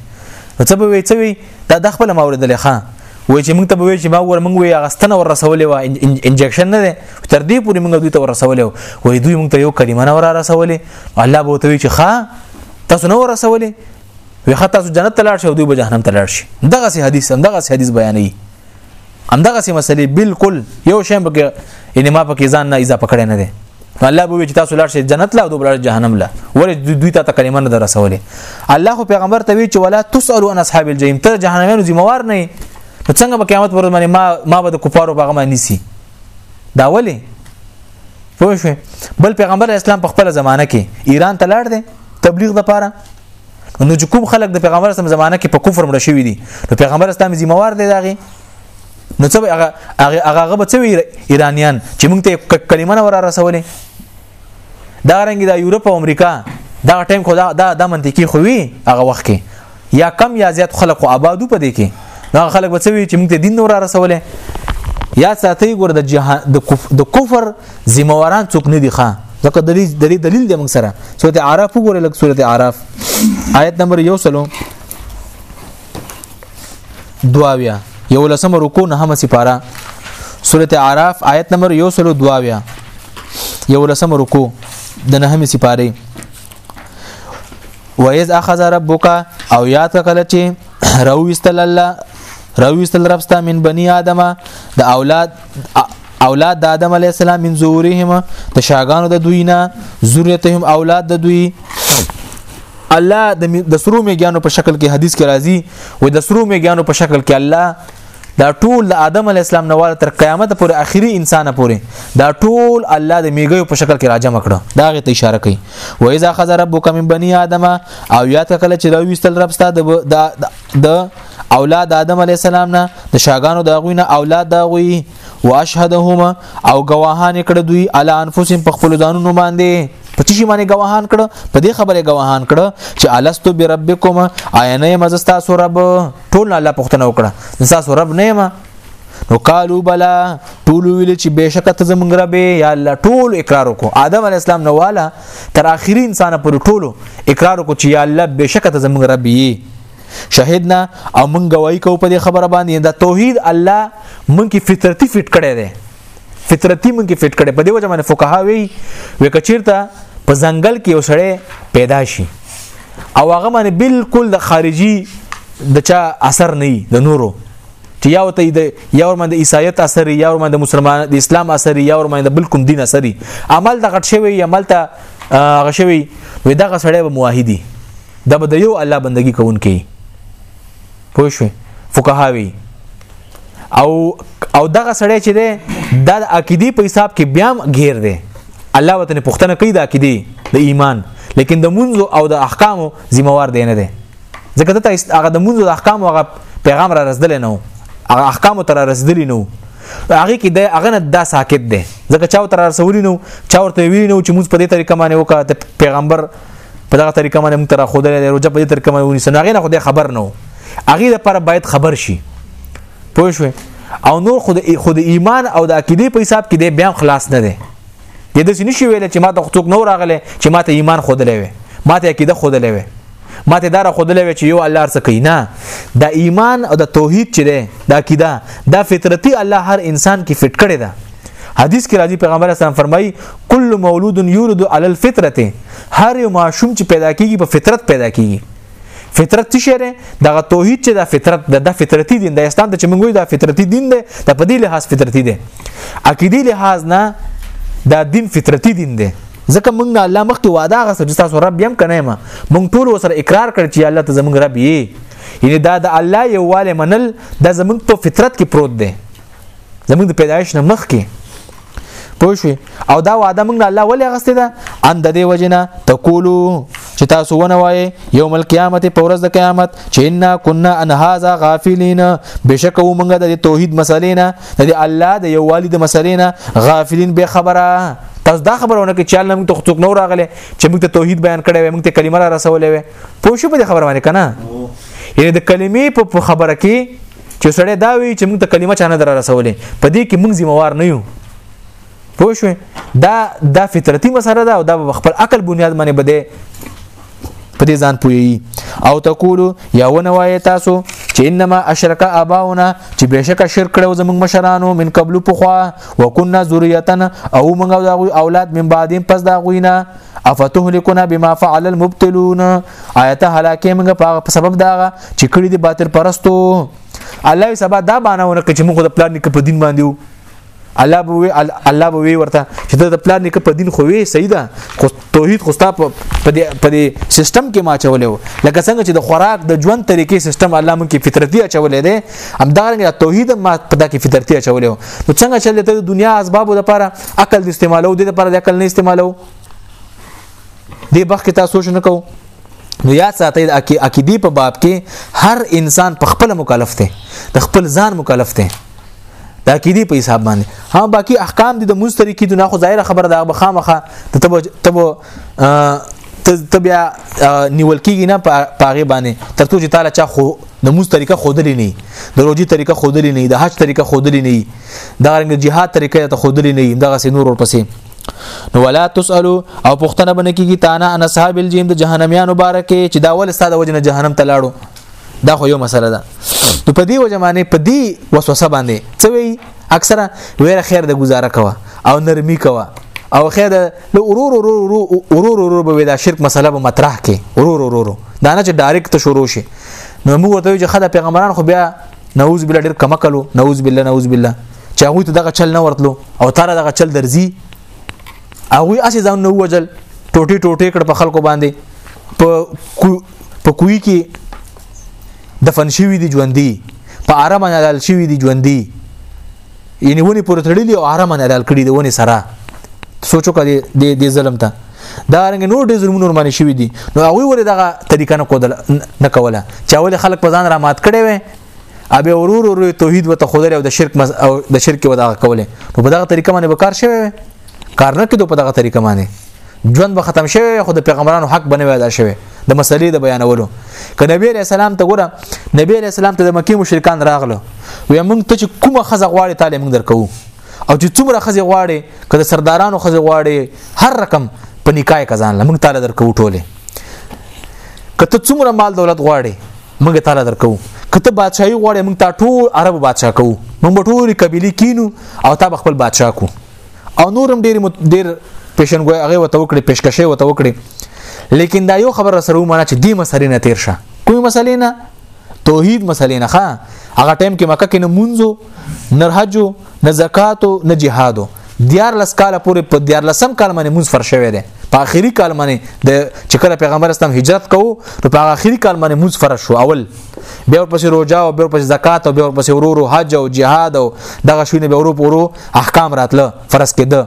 څه به وي څه وي دا د خپل مورد له خان وای چې موږ ته به چې ما ور موږ وی اغستنه ور رسولې و انجکشن نه ده تر دې پورې موږ دوی ته ور رسولې و وای دوی موږ ته یو کلمه نه ور رسولې الله به ته وی چې ښا تاسو نه ور رسولې وی خاطر تاسو جنت ته لاړ شئ دوی به جهنم ته لاړ شي دغه سي حدیث دغه سي حدیث بیانوي همدغه سي مسلې بالکل یو شی پکې ان ما پکې ځان نه اضافه کړی نه دی الله به چې تاسو لاړ شئ جنت لا او دوبره جهنم لا ولې دوی ته کلمه نه درسولې الله پیغمبر ته وی چې ولا تسالو عن اصحاب الجحیم ته جهنميانو ذمہوار نه نو څنګه په قیامت پر باندې ما ما به د کفارو په غمه نیسی دا ولې پوه شو بل پیغمبر اسلام په خپل زمانہ کې ایران ته لاړ دی تبلیغ د پاره نو چې کوم خلک د پیغمبر سم زمانہ کې په کفر مړ شوی دي نو پیغمبر ستاسو ذمہ وار دی داغي نو څه هغه هغه هغه به څه ایرانیان چې موږ ته کلمه نه ورا رسولې دا رنګ د یورپ او امریکا دا ټیم خو دا دا د منطقي خو وی هغه وخت کې یا کم یا زیات خلکو آبادو په دې کې دا خلک به څه وی چې موږ ته دین نه ورا رسولې یا ساتي ګور د جهان د کفر ذمہواران څوک نه دي ښا ځکه د دې دلیل دی موږ سره سورته اعراف وګوره لکه سورته اعراف آیت نمبر یو سلو دواویا یو لسم رکو نه هم سپاره سورته اعراف آیت نمبر یو سلو دواویا یو لسم رکو د نه هم سپاره وَإِذْ أَخَذَ رَبُّكَ او یاد کله چې راويستل الله راويستل ربستا من بني آدمه د اولاد اولاد د آدم علی السلام من زورهم د شاګانو د دوی نه ذریتهم اولاد د دوی الله د سرو میګانو په شکل کې حدیث کې راځي و د سرو میګانو په شکل کې الله دا ټول د آدم علی السلام نه تر قیامت پورې اخیری انسان پورې دا ټول الله د میګیو په شکل کې راجم کړه دا غي ته اشاره کوي و اذا خذ ربک من بنی آدم او یاد کله چې راويستل رب ستاسو د اولاد آدم علی السلام نه د شاګانو د غوی نه اولاد دا غوی واشهدهما او گواهان کړه دوی علی انفسهم په خپل ځانونو باندې په چی باندې گواهان کړه په دې خبره گواهان کړه چې الستو بربکم عینه مزستا سورب ټول الله پښتنه وکړه نسا سورب نه ما نو قالو بلا ټول ویل چې بهشکه ته زمونږ رب یا الله ټول اقرار وکړو آدم علی السلام نو والا تر اخیری انسان پر ټولو اقرار وکړو چې یا الله بهشکه ته زمونږ رب یې شهیدنا او مونږ گواہی کوو په دې خبره باندې دا توحید الله مونږ کی فطرتي فټ کړی دی فطرتي مونږ کی فټ کړی په دې وجه باندې فقها وی وکچیرته په ځنګل کې وسړې پیدا شي او هغه باندې بالکل د خارجي د چا اثر نه د نورو چې یو ته د یو من د عیسایت اثر یا من د مسلمان د اسلام اثر یا من د بلکم دین اثر عمل د غټ شوی عمل ته غشوي وي دغه سړی به موحدي دا به د یو الله بندگی کوونکی پوه شو فقهاوی او او دغه سړی چې دی د عقیدی په حساب کې بیا غیر دی الله وتعالى پښتنه کوي د عقیدی د ایمان لیکن د منځو او د احکامو ذمہوار دی نه دی ځکه ته هغه د منځو د احکامو هغه پیغام را رسدل نه هغه احکامو تر رسدلی نه هغه کې د هغه نه دا ساکت دی ځکه چا تر رسولینو چا ورته ویلینو چې موږ په دې طریقه باندې وکړه پیغمبر په دغه طریقه باندې موږ تر خوده لري روزه په دې طریقه باندې ونیسو هغه نه خو خبر نه هغه لپاره باید خبر شي پوه شو او نور خود خود ایمان او د عقیده په حساب کې دی بیا خلاص نه دی د دې نشي ویل چې ما ته خطوک نور راغله چې ما ته ایمان خود لوي ما ته عقیده خود لوي ما ته دار خود لوي چې یو الله څخه کوي نه د ایمان او د توحید چې دی د عقیده د فطرتي الله هر انسان کې فټ کړی دی حدیث کې راځي پیغمبر اسلام فرمایي کل مولود یولد علی الفطره هر یو ماشوم چې پیدا کیږي په فطرت پیدا کیږي فطرت څه شی دی دغه توحید چې د فطرت د د فطرتي دین د اسلام د چې موږ د فطرتي دین دی د په دې لحاظ فطرتي دی عقیدی لحاظ نه دا دین فطرتي دین دی ځکه موږ نه الله مخکې وعده غوښته چې تاسو رب يم کنه ما موږ ټول وسره اقرار کړ چې الله ته زموږ رب یې یعنی دا د الله یو والي منل د زموږ په فطرت کې پروت دی زموږ د پیدایش نه مخکې پوه شو او دا وعده موږ الله ولې غستې ده ان د دې وجنه تقولو چې تاسو ونه وایي یوم القیامت په ورځ د قیامت چې ان كنا ان هاذا غافلین بشک و موږ د توحید مسلې نه د الله د یو والد مسلې نه غافلین به خبره تاسو دا خبرونه کې چې الله موږ ته څوک نو راغله چې موږ ته توحید بیان کړي وي موږ ته کلمه را رسولې وي پوه شو په خبره باندې کنه یعنی د کلمې په خبره کې چې سړی دا وی چې موږ ته کلمه چانه در رسولې په دې کې موږ ذمہوار نه یو پوه شو دا دا فطرتي مسله ده او دا خپل عقل بنیاد باندې بده په دې ځان پوي او تقول یا ونوای تاسو چې انما اشرک اباؤنا چې بهشکه شرک کړو زموږ مشرانو من قبل پخوا وکنا ذریاتن او موږ او دغه اولاد من بعدین پس دا غوینا افتهلکنا بما فعل المبتلون آیته هلاکه موږ په سبب داغه چې کړي دي باطل پرستو الله سبا دا باندې ورکړي چې موږ د پلان کې په دین باندې وو الله به وی الله به وی ورته چې د پلان کې په دین خو وی صحیح ده خو توحید خو ستا په دې سیستم کې ما چولې و لکه څنګه چې د خوراک د ژوند طریقې سیستم الله مونږ کې فطرتي اچولې ده همدارنګه توحید ما په دې کې فطرتي اچولې و نو څنګه چې د دنیا اسبابو لپاره عقل استعمالو د لپاره د عقل نه استعمالو دې بخ کې تاسو شنو کوو نو یاد ساتئ د عقیدې په باب کې هر انسان په خپل مکلف دی د خپل ځان مکلف دی د عقیدې په حساب باندې ها باقی احکام دي د موږ طریقې دونه خو ظاهره خبره ده بخامخه ته تب تب ته بیا نیول کیږي نه پاغه باندې ترڅو چې تعالی چا خو د موز طریقه خودلی نه د روجي طریقه خودلی نه د حج طریقه خودلی نه د رنګ جهاد طریقه ته خودلی نه دغه سي نور ورپسې نو ولا تسالو او پښتنه بنه کیږي تانا ان اصحاب الجیم د جهنميانو بارکه چې دا ول استاد وجنه جهنم ته لاړو دا خو یو مسله ده نو په دې وجه باندې په دې وسوسه باندې څه وی اکثره ویره خیر د گزاره کوه او نرمي کوه او خیر له ورور ورور ورور ورور به دا شرک مسله به مطرح کې ورور ورور دا نه چې ډایرکټ شروع شي نو موږ ورته چې خدای پیغمبران خو بیا نعوذ بالله ډیر کمکلو نعوذ بالله نعوذ بالله چې هغه ته دغه چل نه ورتلو او تر دغه چل درځي هغه اسې ځان نو وجل ټوټي ټوټي کړ په خلکو باندې په په کوی کې دفن شوی دی ژوندۍ په آرام نه لال شوی دی ژوندۍ یعنی ونی پر تړلی او آرام نه لال کړی دی ونی سره سوچو کړي د د ظلم ته دا رنګ نور د ظلمونو ورمانه شوی دي نو هغه ور دغه طریقه نه کول نه کوله چې اول خلک په ځان را مات کړي وي ابه ورور ورور توحید وته خدای او د شرک مز... او د شرک ودا کوله نو په دغه طریقه باندې وکړ شوی کار نه کېدو په دغه طریقه باندې ژوند به ختم شوی خو د پیغمبرانو حق بنوي ادا شوی د مسلې د بیانولو ک نبی علیہ السلام ته ګوره نبی علیہ السلام ته د مکی مشرکان راغله وې مونږ ته چې کومه خزه غواړي تعالی مونږ درکو او چې څومره خزي غواړي کله سردارانو خزي غواړي هر رقم په نکای کزان لمن تعالی درکو ټوله کته څومره مال دولت غواړي موږ تعالی درکو کته بادشاہي غواړي موږ تا ټول عرب بادشاہ کو موږ ټول قبيله کینو او تا خپل بادشاہ کو او نورم ډیر ډیر پیشنګوي هغه وته وکړي پیشکشه وته وکړي لیکن دا یو خبر سره ومنه چې دې مسلې نه تیر شه کومې مسلې نه توحید مسلې نه ښه هغه ټیم کې مکه کې نه مونږو نه حج نه زکات نه جهاد دیار لس کال پورې په دیار لسم کال باندې مونږ فر شوی دی په آخري کال باندې د چې کله پیغمبر اسلام هجرت کوو نو په آخري کال باندې مونږ فر شو اول بیا ورپسې روزه او بیا ورپسې زکات او بیا ورپسې ورورو حج او جهاد او دغه شونه به ورو ورو احکام راتله فرض کېده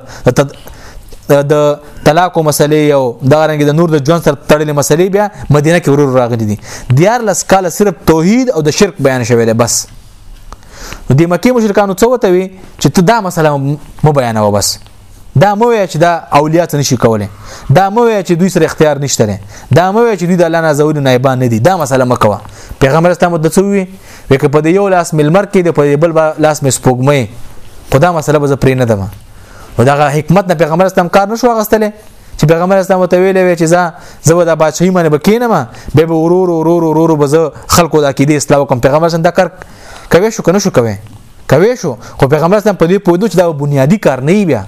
د طلاق او مسلې یو دا رنګ د نور د ژوند سره تړلې مسلې بیا مدینه کې ورور راغلي دي دیار لس کال صرف توحید او د شرک بیان شوی دی بس د مکه مشرکانو څه وته وي چې ته دا مسله مو بیانوه بس دا مو وی چې دا اولیاء څه نشي کولای دا مو وی چې دوی سره اختیار نشته لري دا مو وی چې دوی د الله نه زول نایبان نه دي دا مسله مکوه پیغمبر اسلام د څه وی وکړه په یو لاس ملمر کې د په بل لاس مې سپوږمې خدا مسله به زه پرې نه دمه نو دا حکمت نه پیغمبر اسلام کار نشو غستلې چې پیغمبر اسلام ته ویلې وی چې زه زه د بادشاہي باندې بکینم به به ورور ورور ورور به زه خلکو د عقیده اسلام کوم پیغمبر اسلام دا کار کوي شو کنه شو کوي کوي شو خو پیغمبر اسلام په دې پوهیدو چې دا بنیادی کار نه بیا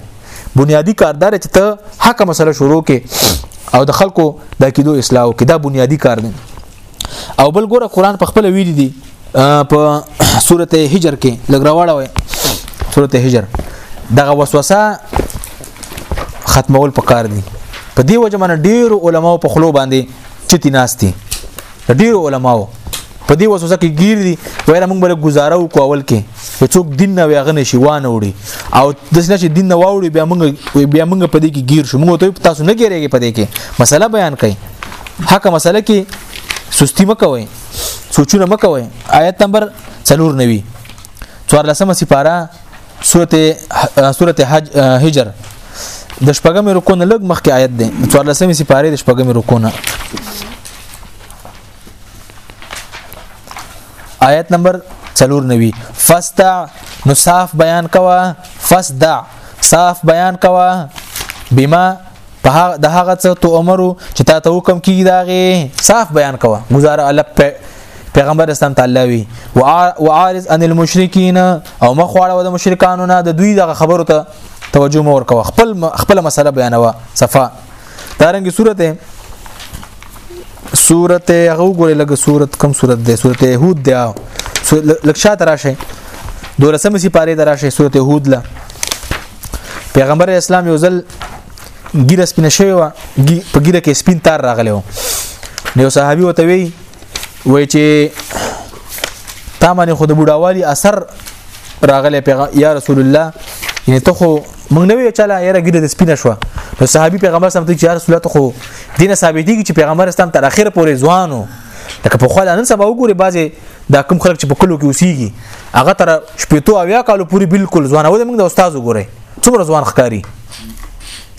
بنیادی کاردار چې ته حق مسله شروع کې او د خلکو د عقیدو اصلاح کې دا بنیادی کار دی او بل ګوره قران په خپل ویل دي په سورته هجر کې لګراواړه وي سورته هجر دغه وسوسه ختمول پکار دي په دی وجه من ډیر علما په خلو باندې چتی ناشتي ډیر علما په دی وسوسه کې گیر دي وایره موږ بل گزاره وکول کې چې څوک دین نه ویغه نشي وانه وړي او د څه چې دین نه واوړي بیا موږ بیا موږ په دې کې گیر شو موږ ته تاسو نه ګیرېږي په دې کې مسله بیان کړئ حق مسله کې سستی مکوئ سوچونه مکوئ آیت نمبر 49 14 سپاره سورته سورته حج هجر د شپږم رکو نه لګ مخکې آیت دی 14 سپاره د شپږم رکو نه آیت نمبر 490 فاستع نو صاف بیان کوا فاستع صاف بیان کوا بما په د هغه څه تو امرو چې تا ته حکم کی داغه صاف بیان کوا گزار الف پیغمبر اسلام تعالی وی وعارض ان المشرکین او مخواړه د مشرکانو نه د دوی د خبرو ته توجه مور کوه خپل خپل مسله بیانوه صفه دارنګه سورته سورته هغه ګورې لګه سورت کم سورت ده سورته يهود ده لکشا تراشه دولسمه سي پاره دراشه سورته يهود له پیغمبر اسلام یو ځل ګیره سپینه شوی و په ګیره کې سپین تار راغلی و یو صحابي وته وی وای چې تا باندې خود بډاوالي اثر راغلی یا رسول الله یعنی ته خو مونږ نه وی چاله یره ګیره د سپینه شو نو صحابي پیغمبر سم ته چې رسول الله خو دینه ثابت دي چې پیغمبر اسلام تر اخر پورې ځوانو لکه په خو نن سبا وګوري بعضي دا کوم خلک چې په کلو کې اوسېږي هغه تر شپېتو اویا کالو پورې بالکل ځوان او موږ د استاد وګوري څومره ځوان ښکاری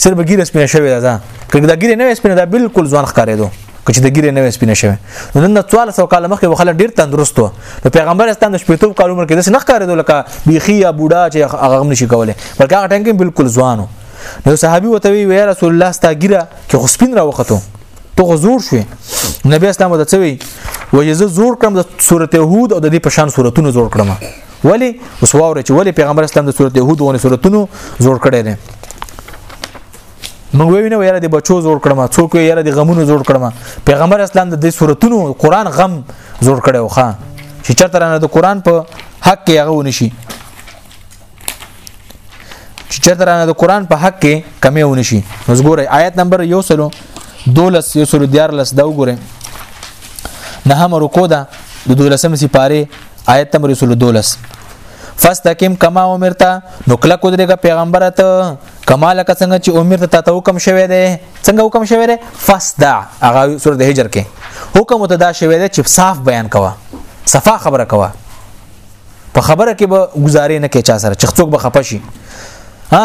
سر به ګیره سپینه شوی دا کله دا ګیره نه سپینه دا بالکل ځوان ښکارېدو کچې د ګیره نه سپینه شوی نو نن 1400 کال مخکې وخل ډیر تندرست و نو پیغمبر اسلام د شپېتو کال عمر کې د سنخ کارېدو لکه بیخي یا بوډا چې هغه هم نشي کولای بلکې هغه ټنګ بالکل ځوانو نو صحابي وته وی یا رسول الله ستاګیره کې خو سپین را وختو ته خو زور شوې نبی اسلام ته څوي وایي زه زور کړم د سورته هود او د دې پشان سورتونو زور کړم ولی اوس واوري چې ولی پیغمبر اسلام د سورته هود غونې سورتونو زور کړي دي موږ وینو یاره د بچو جوړ کړم څوک یاره د غمونو جوړ کړم پیغمبر اسلام د دې صورتونو قران غم جوړ کړو ښا چې چرته نه د قران په حق کې هغه ونشي چې چرته نه د قران په حق کې کمی ونشي نو ګوره آیت نمبر یو سلو دولس یو سلو دیارلس دا وګوره نه هم رکو ده د دولسم سپاره آیت نمبر یو سلو دولس فاستقم کما امرتا نو کله کو درګه پیغمبر ته کما لکه څنګه چې امیر ته تاسو حکم شوی دی څنګه حکم شوی دی فصدع هغه سورۃ هجر کې حکم ته دا شوی دی چې صاف بیان کوا صفا خبره کوا په خبره کې به گزارې نه کې چا سره چې څوک به خپه شي ها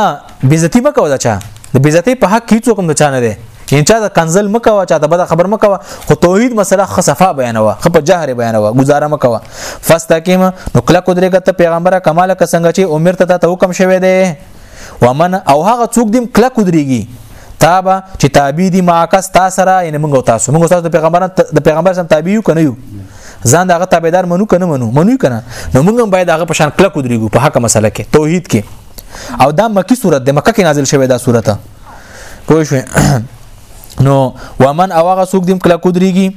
بیزتی مکو دا چا د بیزتی په حق هیڅ کوم چا نه دی یعنی چا د کنزل مکو چا د بد خبر مکو خو توحید مسله خصفه بیانوا خو په جهر بیانوا گزاره مکو فاستقیم نو کله قدرت پیغمبره کمال کسنګ چې عمر ته ته حکم شوه دی ومن او هغه څوک دیم کله کودريږي تابا چې تابع دي ماکس تا سره ان موږ تاسو موږ تاسو د پیغمبر د پیغمبر سم تابع یو کنه یو ځان دغه تابعدار منو کنه منو منو کنه نو موږ هم باید هغه په شان کله کودريږو په حق مسله کې توحید کې او دا مکی صورت د مکه کې نازل شوی دا صورت پوه شو نو ومن او هغه څوک دیم کله کودريږي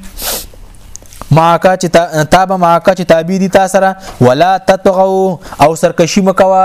ماکا چې تاب ماکا چې تابې دي تاسو سره ولا تطغوا او سرکشي مکوا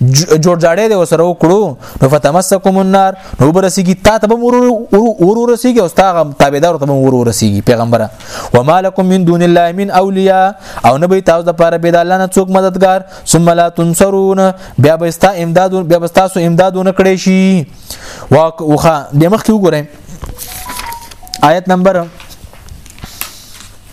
جوړ جاړې د وسره وکړو نو فتمسکم النار نو برسیږي تا ته ور ور ورسیږي او تاغه تابعدار ته ور ورسیږي پیغمبره ومالکم من دون الله من اولیاء او نه به تاسو د پاره به د الله نه څوک مددگار ثم لا تنصرون بیا به ستا امداد بیا به تاسو امداد نه کړی شي واخه د مخ کې وګورئ آیت نمبر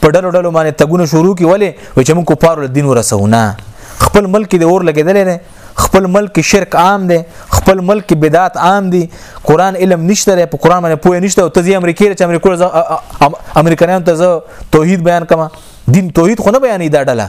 په ډلو ډلو باندې تګونه شروع کی ولی و چې موږ کفار له دین ورسونه خپل ملک د اور لګیدل نه خپل ملک شرک عام دی خپل ملک بدعت عام دی قران علم نشته په قران باندې پوهه نشته او ته ځي امریکای چې امریکا امریکایان ته توحید بیان کما دین توحید خو نه بیانې دا ډله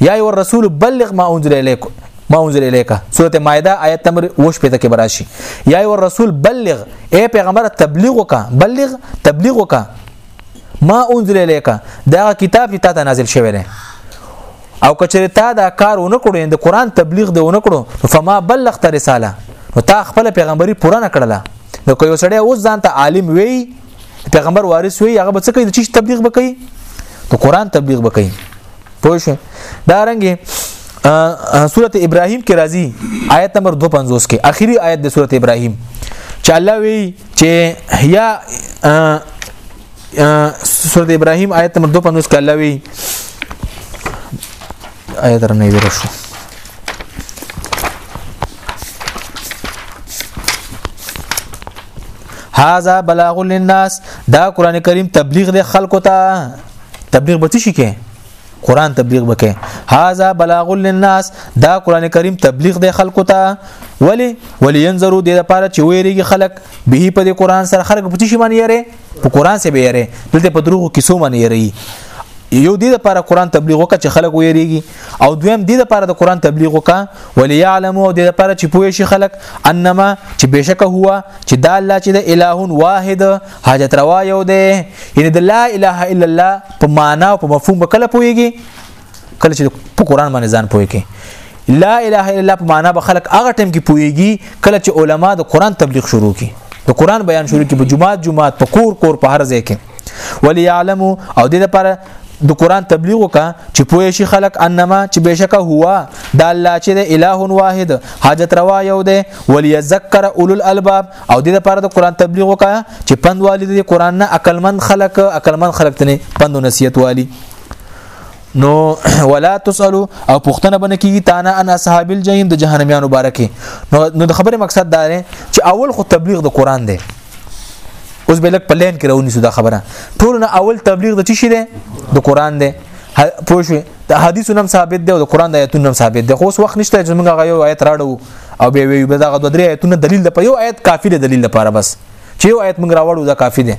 یا ای رسول بلغ ما انزل الیک ما انزل الیک سوره مائده آیت نمبر 8 پته کې براشي یا ای رسول بلغ اے پیغمبر تبلیغ وکا بلغ تبلیغ وکا ما انزل الیک دا کتاب چې تا ته نازل شوی دی او کچره تا دا کار ونکړو د قران تبلیغ دی ونکړو فما بلغت رساله نو تا خپل پیغمبري پوره نکړله نو که یو سړی اوس ځان ته عالم وي پیغمبر وارث وي هغه به څه کوي د چی تبلیغ وکړي د قران تبلیغ وکړي پوه شو دا رنګه سورت ابراهیم کې راځي آیت نمبر 250 کې اخیری آیت د سورت ابراهیم چې الله وی چې یا سورت ابراهیم آیت نمبر 250 کې الله وی آیت رنه ورشو هاذا بلاغ للناس دا قران کریم تبلیغ د خلکو ته تبلیغ به شي کې قران تبلیغ وکي هاذا بلاغ للناس دا قران کریم تبلیغ د خلکو ته ولی ولی ينظرو د لپاره چې ویریږي خلک به په دې قران سره خلک په شي باندې یاره په قران سره به یاره دلته په دروغو کیسو باندې یاره یو دې لپاره قران تبلیغ وکړي چې خلک ویریږي او دویم دې لپاره د قران تبلیغ وکا وليعلموا دې لپاره چې پوه شي خلک انما چې بشک هوا چې دا الله چې د الهون واحد حاجت روا یو دی یعنی د لا اله الا الله په معنا او په مفهوم کله پويږي کله چې په قران باندې ځان پويږي لا اله الا الله په معنا به خلک هغه ټیم کې پويږي کله چې علما د قران تبلیغ شروع کړي د قران بیان شروع کړي په جمعات جمعات په کور کور په هر ځای کې ولی علمو او دې لپاره د قران تبلیغ وکا چې پوه شي خلک انما چې بشکه هوا د الله چې د الہ واحد حاجت روا یو دی وليذكر اولو الالباب او د لپاره د قران تبلیغ وکا چې پند والي د قران نه عقلمن خلک عقلمن خلک تنه پند نصیحت والي نو ولا تسالو او پښتنه بنه کیږي تانا ان اصحاب الجحیم د جهنميانو بارکه نو نو د خبره مقصد دا دی چې اول خو تبلیغ د قران دی اوس به لک پلان کې راونی سو دا خبره ټول نه اول تبلیغ د چی شي دی د قران دی پوه شو د حدیثو نم ثابت دی او د قران د آیتونو نم ثابت دی خو اوس وخت نشته چې موږ غو آیت راړو او به وی به دا غو درې آیتونه دلیل د په یو آیت کافی دی دلیل لپاره بس چې یو آیت موږ راوړو دا کافی دی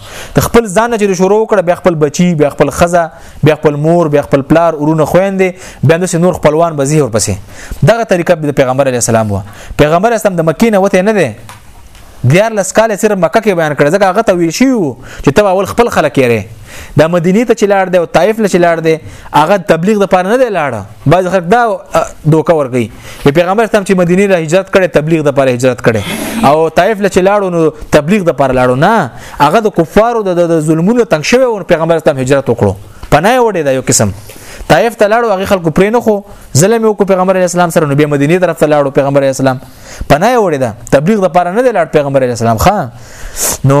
ته خپل ځان نه چې شروع وکړه بیا خپل بچي بیا خپل خزه بیا خپل مور بیا خپل پلار ورونه خويندې بیا د نور خپلوان به زیور پسې دغه طریقه د پیغمبر علی السلام و پیغمبر اسلام د مکې نه وته نه دی دیار لس کال سره مکه کې بیان کړ ځکه هغه ته ویل شي چې ته اول خپل خلک یې د مدینه ته چلاړ دی او طائف له چلاړ دی هغه تبلیغ د پاره نه دی لاړ بعض خلک دا دوکه ورګي په پیغمبر اسلام چې مدینه له هجرت کړي تبلیغ د پر هجرت کړي او طائف له چلاړو نو تبلیغ د پر لاړو نه هغه د کفارو د ظلمونو تنگ شوی او پیغمبر اسلام هجرت وکړو پناه وړي دا یو قسم طائف ته لاړو هغه خلکو پرې نه خو ظلم وکړو پیغمبر اسلام سره نو بیا مدینه طرف ته لاړو پیغمبر اسلام پناه وړي دا تبلیغ د پر نه دی لاړ پیغمبر اسلام خان نو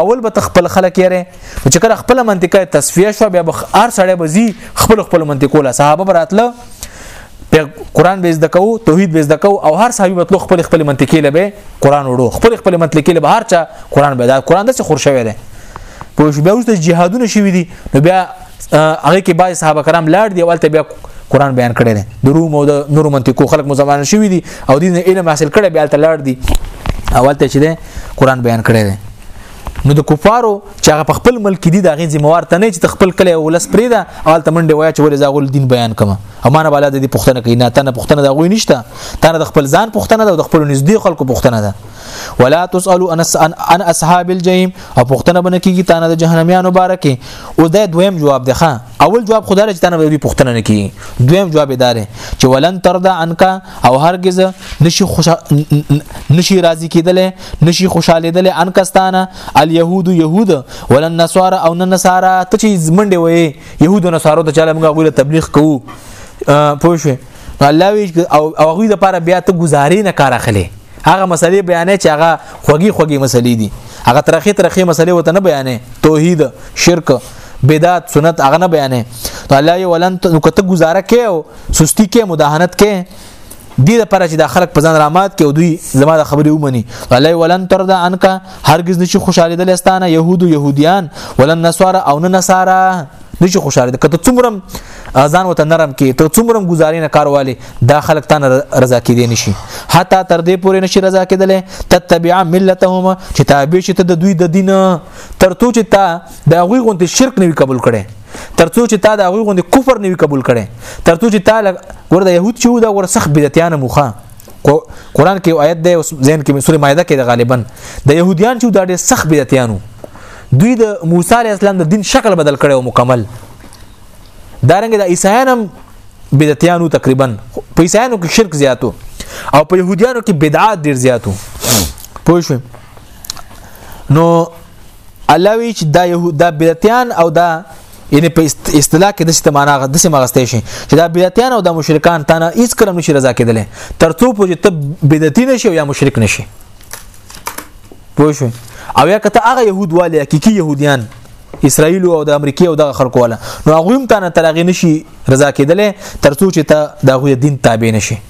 اول به تخپل خلک یې او چې کله خپل منطقه تصفیه شو بیا به هر سړی بزی خپل خپل منطقه له صحابه براتله قران به زده کو توحید به زده کو او هر صحابي مطلب خپل خپل منطقي لبه قران وړو خپل خپل منطقي لبه هر چا قران به دا قران د څه خور شوی دی په شو بیا اوس د جهادونو شوی دی نو بیا هغه کې بعض صحابه کرام لاړ دی اول ته بیا قران بیان کړی دی د روم او د نورو منطقو خلک مسلمان شوی دی او دین علم حاصل کړی بیا ته لاړ دی اول ته چې دی قران بیان کړی دی نو د کفارو چې هغه په خپل ملک دي دا غي ذمہوار ته نه چې خپل کله ولس پرې دا آل تمنډه وای چې ولې زاغول دین بیان کما امانه بالا د دې پښتنه کې نه تنه پښتنه دا غوي نشته تنه د خپل ځان پښتنه ده د خپل نږدې خلکو پښتنه ده ولا تسالو ان ان اصحاب الجحیم او پښتنه بنه کیږي تنه د جهنميان مبارکه او دا دویم جواب ده اول جواب خدای چې تنه به پښتنه نه کی دویم جواب دار چې ولن تردا انکا او هرگز نشي خوش نشي راضي کېدل نشي خوشالېدل ان کستانه اليهود يهود ولا النصارى او نه نصارا ته چې منډه وې يهود نصارو ته چاله موږ غوړه تبلیغ کوو پوه شو الله وی او هغه د لپاره بیا ته گزارې نه کار اخلي هغه مسلې بیانې چې هغه خوږی خوږی مسلې دي هغه ترخی ترخی مسلې وته نه بیانې توحید شرک بدعت سنت هغه نه بیانې ته الله یې ولن نو کته گزاره کې او سستی کې مداهنت کې دې لپاره چې دا خلک په ځان رامات کې او دوی زما د خبرې ومني الله ولن تردا انک هرگز نشي خوشاله دي لستانه يهودو يهوديان ولن نصارا او نه نصارا نشي خوشاله دي کته څومره اذان وته نرم کې ته څومره گزارې نه کارواله دا خلک تان رضا کې دي نشي حتی تر دې پورې نشي رضا کېدل تتبع ملتهم چې تابع شي ته د دوی د دین تر تو چې تا د غوي غونډه شرک نه قبول کړي ترڅو چې تا د غوي غونډه کفر نه قبول کړي ترڅو چې تا ګور د يهود چې دا ور سخت بدعتيان موخه قران کې آیت دی اوس ځین کې سورې مائده کې غالبا د يهوديان چې دا ډېر سخت بدعتيانو دوی د موسی عليه السلام د دین شکل بدل کړي او مکمل دارنګ د عیسایانم بدعتيانو تقریبا په عیسایانو کې شرک زیاتو او په يهوديانو کې بدعات ډېر زیاتو پوه شو نو الله وی چې دا يهود دا بدعتيان او دا یعنی په اصطلاح کې د څه معنا غد څه مغستې شي چې دا بدعتيان او د مشرکان تنه هیڅ کلم نشي رضا کېدل ترڅو پوجي ته بدعتي نشي او یا مشرک نشي پوه شو او یا کته هغه يهود والي حقيقي يهوديان اسرائیل او د امریکای او دغه خلکو ولا نو هغه هم تنه ترغي نشي رضا کېدل ترڅو چې ته د هغه دین تابع نشي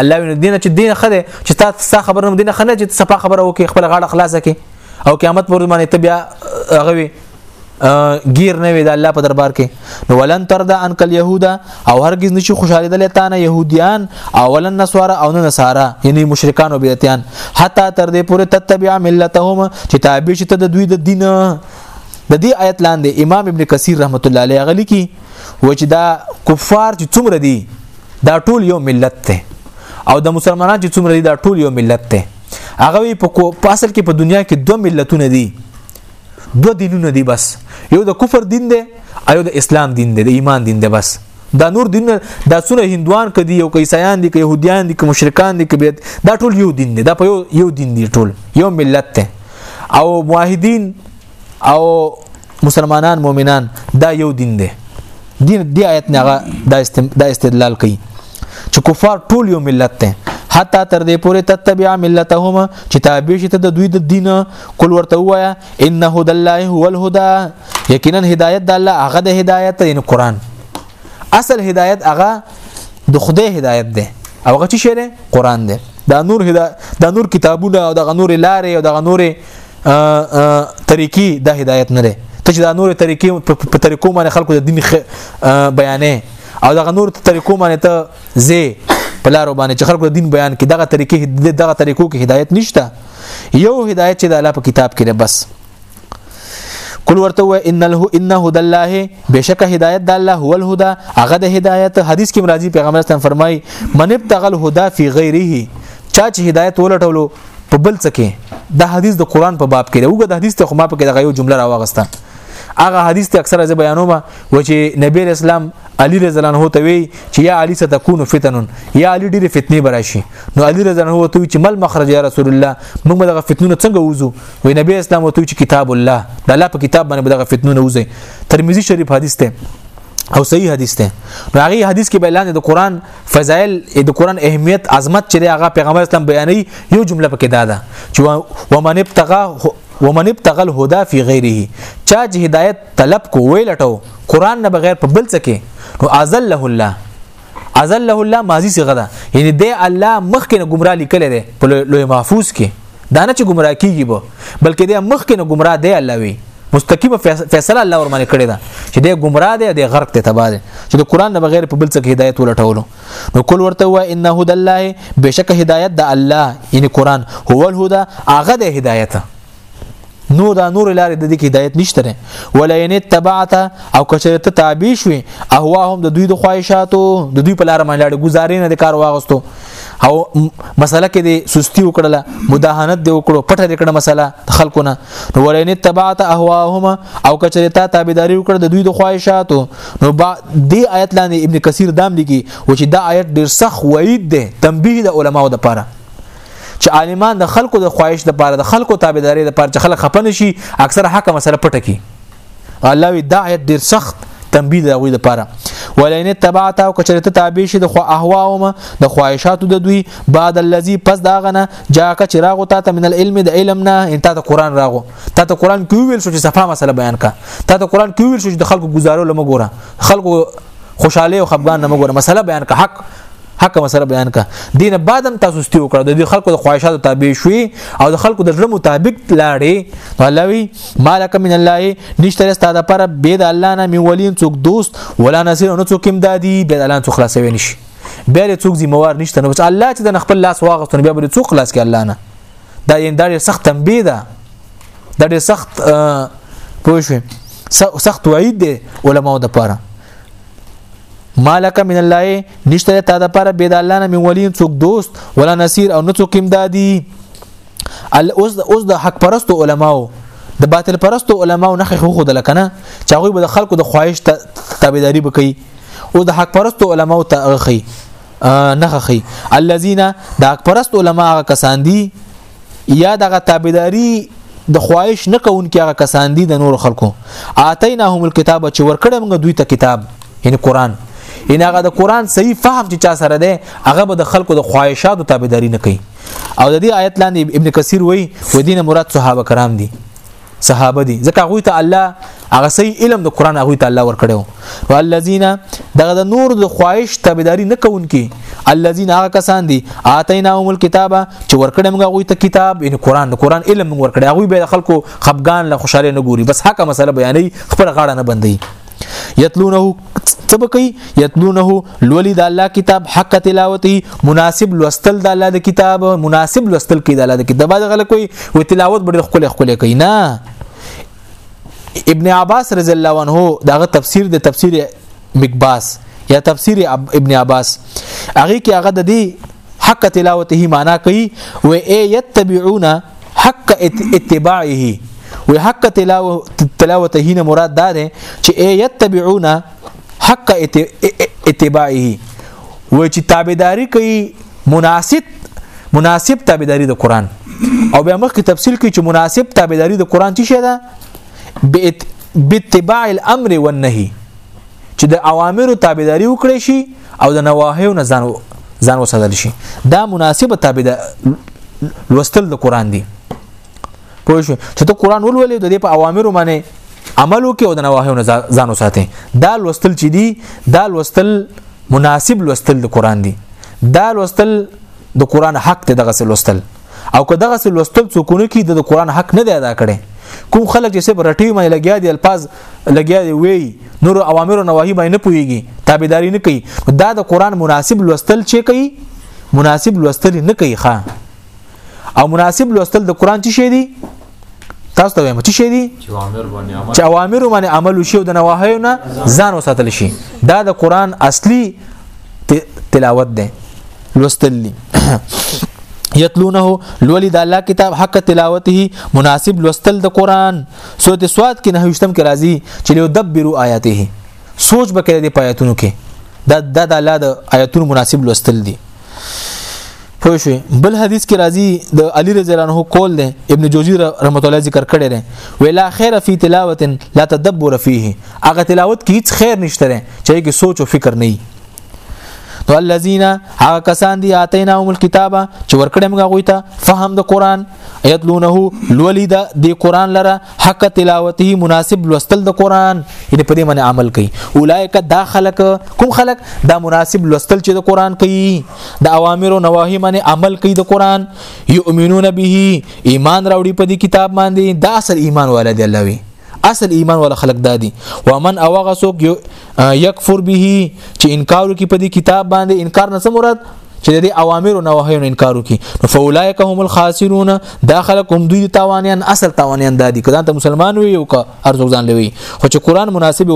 الله ویني دین چې دین خره چې تاسو خبره نه دین خره چې صفه خبره وکي خپل غاړه خلاصه کړي او قیامت پر باندې ته بیا هغه غیر نه وي د الله په دربار کې نو ولن تردا ان کل يهودا او هرگز نشي خوشاله دي تا نه يهوديان او ولن نسوارا او نه نصارا یعنی مشرکان او بدعتيان حتی تر دې پورې تتبع ملتهم چې تابع شته د دوی د دین د دې آیت لاندې امام ابن کثیر رحمت الله علیه غلی کی و چې دا کفار چې څومره دي دا ټول یو ملت ته او د مسلمانانو چې څومره دي دا ټول یو ملت ته هغه په اصل کې په دنیا کې دوه ملتونه دي دو دینونه دي بس یو د کفر دین دی ایو د اسلام دین دی د ایمان دین دی بس دا نور دین دا څونه هندوان کدي یو کیسایان دي که يهوديان دي که مشرکان دي که بیت دا ټول یو دین دی دا په یو یو دین دی ټول یو ملت ته او موحدین او مسلمانان مؤمنان دا یو دین دی دین دی آیت نه دا استم دا استدلال کوي چې کفار ټول یو ملت ته حتی تر دې پورې تتبع ملتهم چې تابع شي ته د دوی د دین قل ورته وایا ان هدى الله هو الهدى یقینا هدایت د الله هغه د هدایت یعنی قران اصل هدایت هغه د خدای هدایت ده او هغه څه ده قران ده دا نور هدا دا نور کتابونه او دا نور لارې او دا نور طریقې د هدایت نه ده ته چې دا نور طریقې په طریقو باندې خلکو د دین بیانې او دا نور طریقو باندې ته زه پلارو باندې چې خلکو دین بیان کې دغه طریقې دغه طریقو کې هدایت نشته یو هدایت چې د الله په کتاب کې ده بس کول ورته و ان له ان هدى الله بشک هدایت د الله هو الهدى هغه د هدایت حدیث کې مرাজি پیغمبر ستن فرمای من ابتغل هدى فی غیره چا چې هدایت ولټولو په بل څه کې د حدیث د قران په باب کې اوګه د حدیث ته خو ما په کې دغه یو جمله راوغسته هغه حدیث ته اکثره زه بیانوم و چې نبی اسلام علی رضی الله عنه ته وی چې یا علی ستكون فتنن یا علی ډېر فتنې براشي نو علی رضی الله عنه ته چې مل مخرج یا رسول الله موږ دغه فتنونه څنګه وځو وی نبی اسلام ته چې کتاب الله د الله په کتاب باندې دغه فتنونه وځي ترمذی شریف حدیث ته او صحیح حدیث ته نو هغه حدیث کې بیان د قران فضایل د قران اهمیت عظمت چې هغه پیغمبر اسلام بیانې یو جمله پکې دا ده چې ومن ابتغى ومن ابتغى الهدى في غيره چا چې هدایت طلب کو وی لټو قران نه بغیر په بل څه کې نو ازل له الله ازل له الله ماضی څنګه ده یعنی د الله مخکې نه گمراه لیکل دي په لوی محفوظ کې دا نه چې گمراه کیږي به بلکې د مخکې نه گمراه دی الله وی مستقیمه فیصله الله ورمانه کړی دا چې د گمراه دی د غرق ته تبا دی چې د قران نه بغیر په بل څه کې هدایت ولټولو نو کول ورته و انه هدى الله بشک هدایت د الله یعنی قران هو الهدى هغه د هدایت نو دا نور لارې د دې کې هدایت نشته نه ولئن تبعت او کچره ته تابع شوي اهواهم د دوی د خواهشاتو د دوی په لار باندې لاړ گزارې نه د کار واغستو او مسله کې د سستی وکړه مداهنت دی وکړو پټه دې کړه مسله خلقونه نو ولئن تبعت اهواهم او کچره ته تابعداري وکړه د دوی د خواهشاتو نو با دې آیت لاندې ابن کثیر دام لیکي و چې دا آیت ډیر سخت وعید دی تنبیه د علماو لپاره چې عالمان د خلکو د خواهش د پاره د خلکو تابعداري د پاره چې خلک خپنه شي اکثره حق مسله پټه کی الله وی دا آیت ډیر سخت تنبیه د غوی د پاره ولین تبعت او کچرته تابع شي د خو اهواهم د خواهشاتو د دوی بعد الذي پس دا غنه جا کچراغ تا ته من العلم د علم نه انت ته قران راغو ته ته قران کې ویل شو چې صفه مسله بیان کا ته ته قران کې ویل شو چې د خلکو گزارو لمه ګوره خلکو خوشاله او خفګان نه مګوره مسله بیان کا حق حق مسله بیان کا دینه بعدم تاسو ستیو کړ د خلکو د خواهشاتو تابع شوي او د خلکو د ژوند مطابق لاړې الله وی مالک من الله نشته ست د پر به د الله نه می ولین څوک دوست ولا نصير نو څوک امدادي به د الله څخه خلاصوي نشي بیا له څوک ذمہوار نشته نو الله چې د خپل لاس واغستون بیا بل څوک خلاص کې الله نه دا یې دا سخت تنبیه ده دا ډېر سخت پوه شو سخت وعید دی علماو د پاره مالک من الله نشته تا د پاره بيد الله نه من ولي څوک دوست ولا نصير او نه څوک امدادي اوس اوس د حق پرستو علماو د باطل پرستو علماو نه خو خود لکنه چې هغه به د خلکو د خواهش تابعداري وکړي او د حق پرستو علماو ته غخي نه غخي الذين د حق پرست علما هغه کسان دي یا دغه تابعداري د خواهش نه کوونکي هغه کسان دي د نور خلکو آتیناهم الكتاب چې ورکړه موږ دوی ته کتاب یعنی قران ان هغه د قران صحیح فهم چې چا سره ده هغه به د خلکو د خواهشاتو تابعداري نه کوي او د دې آیت لاندې ابن کثیر وایي و دین مراد صحابه کرام دي صحابه دي ځکه هغه ته الله هغه صحیح علم د قران هغه ته الله ورکړو والذین دغه د نور د خواهش تابعداري نه کوونکي الذين هغه کسان دي اتیناهم الكتاب چې ورکړې موږ هغه ته کتاب ان قران د قران علم موږ ورکړې هغه به خلکو خفغان له خوشاله نه ګوري بس حق مسله بیانې خپل غاړه نه بندي یتلونه څه به کوي یتلونه لولي د الله کتاب حق تلاوتي مناسب لوستل د الله د کتاب مناسب لوستل کوي د الله د کتاب بعد غل کوي و تلاوت بډې خپل خپل کوي نه ابن عباس رضی الله عنه داغه تفسیر د تفسیر مقباس یا تفسیر ابن عباس هغه کې هغه د دې حق تلاوته معنا کوي و اي يتبعون حق اتباعه و حق تلاوته نه مراد دا ده چې اي يتبعون حق اتباعه و چې تابعداري کوي مناسب مناسب تابعداري د قران او بیا مخکې تفصیل کوي چې مناسب تابعداري د قران څه ده باتباع الامر والنهي چې د اوامرو تابعداري وکړي شي او د نواهیو نه ځان ځان وساتل شي دا مناسبه تابعدار لوستل د قران دی پوه شو چې ته قران ولولې د دې په اوامرو باندې عمل وکړي او د نواهیو نه ځان وساتي دا لوستل چې دی دا لوستل مناسب لوستل د قران دی دا لوستل د قران حق ته دغه لوستل او که دغه لوستل څوکونه کې د قران حق نه دی ادا کړي کوم خلک چې سب رټي مې لګیا دي الفاظ لګیا دی وی نور اوامر او نواهی باندې نه پويږي تابعداري نه کوي دا د قران مناسب لوستل چې کوي مناسب لوستل نه کوي ښا او مناسب لوستل د قران څه شي دي تاسو ته وایم چې شي دي چې اوامر باندې عمل وشي او د نواهی نه ځان وساتل شي دا د قران اصلي تلاوت ده لوستل یتلونه لولی د الله کتاب حق تلاوته مناسب لوستل د قران سورته سواد کې نه وشتم کې راځي چې لو دبرو آیاته سوچ بکې د پایتونو کې دا د الله د آیتونو مناسب لوستل دي پوه شو بل حدیث کې راځي د علی رضی الله عنه قول دی ابن جوزی رحمت الله ذکر کړی دی ویلا خیر فی تلاوت لا تدبر فیه هغه تلاوت کې هیڅ خیر نشته چې کې سوچ او فکر نه نو الذين هغه کسان دي اتیناهم الكتاب چې ورکړې موږ غوي ته فهم د قران یتلونه لولي د د قران لره حق تلاوته مناسب لوستل د قران ان په دې باندې عمل کوي اولایک دا خلق کوم خلق دا مناسب لوستل چې د قران کوي د اوامر او نواهی باندې عمل کوي د قران یؤمنون به ایمان راوړي په دې کتاب باندې دا اصل ایمان ولدي الله وی اصل ایمان ولا خلق دادي ومن اوغه سوک یکفر به چې انکار کوي په دې کتاب باندې انکار نه څه مراد چې د اوامر او نواهیو انکار وکي نو فاولائک هم الخاسرون دا خلک هم دوی تاوانیان اصل تاوانیان دادي کله ته مسلمان وي او که ارزو ځان لوي خو چې قران مناسب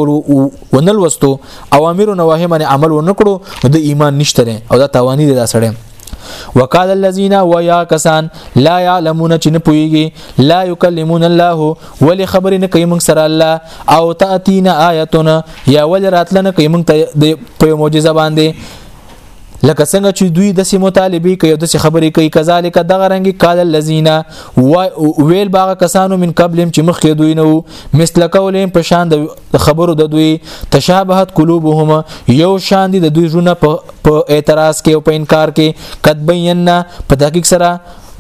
ونل وستو اوامر او نواهی باندې عمل ونکړو د ایمان نشته او دا تاوانی دي دا سړی وقال الذين ويا کسان لا يعلمون چې نه پويږي لا يكلمون الله ولي خبر نه کوي موږ سره الله او تاتينا آياتنا يا ول راتلنه کوي موږ ته په معجزه باندې لکه څنګه چې دوی د سیمو طالبي کوي د څه خبرې کوي کذالک دغه رنګي قال الذين ویل باغ کسانو من قبلهم چې مخکې دوی نو مثل قولهم په شان د خبرو د دوی تشابهت قلوبهم یو شان دي د دوی ژوند په په اعتراض کې او په انکار کې قد بینا په تحقیق سره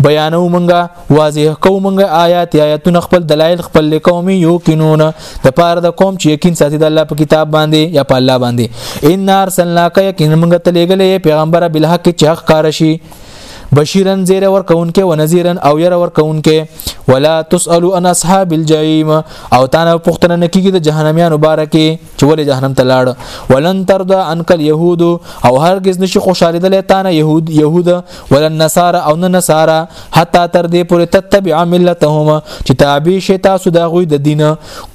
بیانو مونږه واضح کو مونږه آیات آیاتونه خپل دلایل خپل قوم یو کینون د پاره د قوم چې یقین ساتي د الله په کتاب باندې یا په الله باندې ان ارسلناک یقین مونږه تلګلې پیغمبر بالحق چې حق کار شي بشیرن زیر ور کونکې و نذیرن او ير ور کونکې ولا تسالو ان اصحاب الجحیم او تانه پختنه نکیږي د جهنميان مبارکه چې ولې جهنم ته لاړ ولن ترضى عنك اليهود او هرگز نشي خوشاله دلې تانه يهود يهود ولن نصارى او نه نصارى حتا تر دې پورې تتبع ملتهم چې تابع شي تاسو د غوي د دین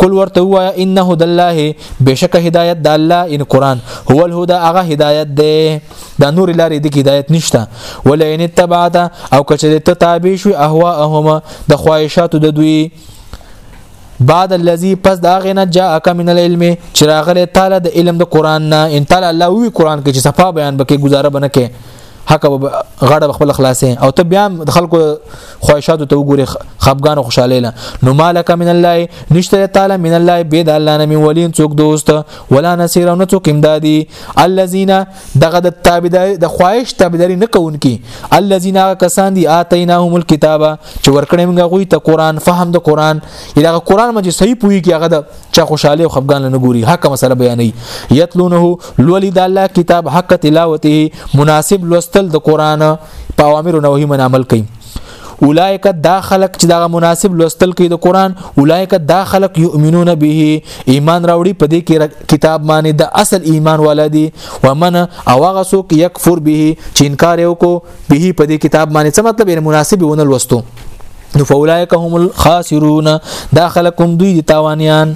کول ورته وایا ان هدى الله بشک هدایت د الله ان قران هو الهدى هغه هدایت دی دا نور لارې د هدایت نشته ولئن اتبعت او کچې ته تابع شي اهواهم د خواهشاتو د دوی بعد الذي پس دا غنه جاءک من العلم چې راغله تعالی د علم د قران نه ان تعالی الله وی قران کې چې صفه بیان بکې گزاره بنه کې حق غړ خپل خلاصې او ته بیا د خلکو خواهشات ته وګوري خپګان او خوشاله نه نو مالک من الله نشته تعالی من الله بيد الله نه من ولین څوک دوست ولا نصير نه څوک امدادي الذين دغه د تابعداري د خواهش تابعداري نه کوونکي الذين کسان دي اتیناهم الكتاب چې ورکړې موږ غوي ته قران فهم د قران یلغه قران مجه صحیح پوي کې هغه د چا خوشاله او خفقان نه ګوري حق مسله بیانې یتلونه لولي د الله کتاب حق تلاوته مناسب لوستل د قران په اوامر او نواهی من عمل کوي اولایک دا خلق چې دا مناسب لوستل کوي د قران اولایک دا خلق یؤمنون به ایمان راوړي په دې کې کتاب باندې د اصل ایمان ولدي ومن او هغه څوک یکفر به چې انکار یو کو به په دې کتاب باندې څه مطلب یې مناسب ونه لوستو نو فولایک هم الخاسرون دا خلق هم دوی دي تاوانیان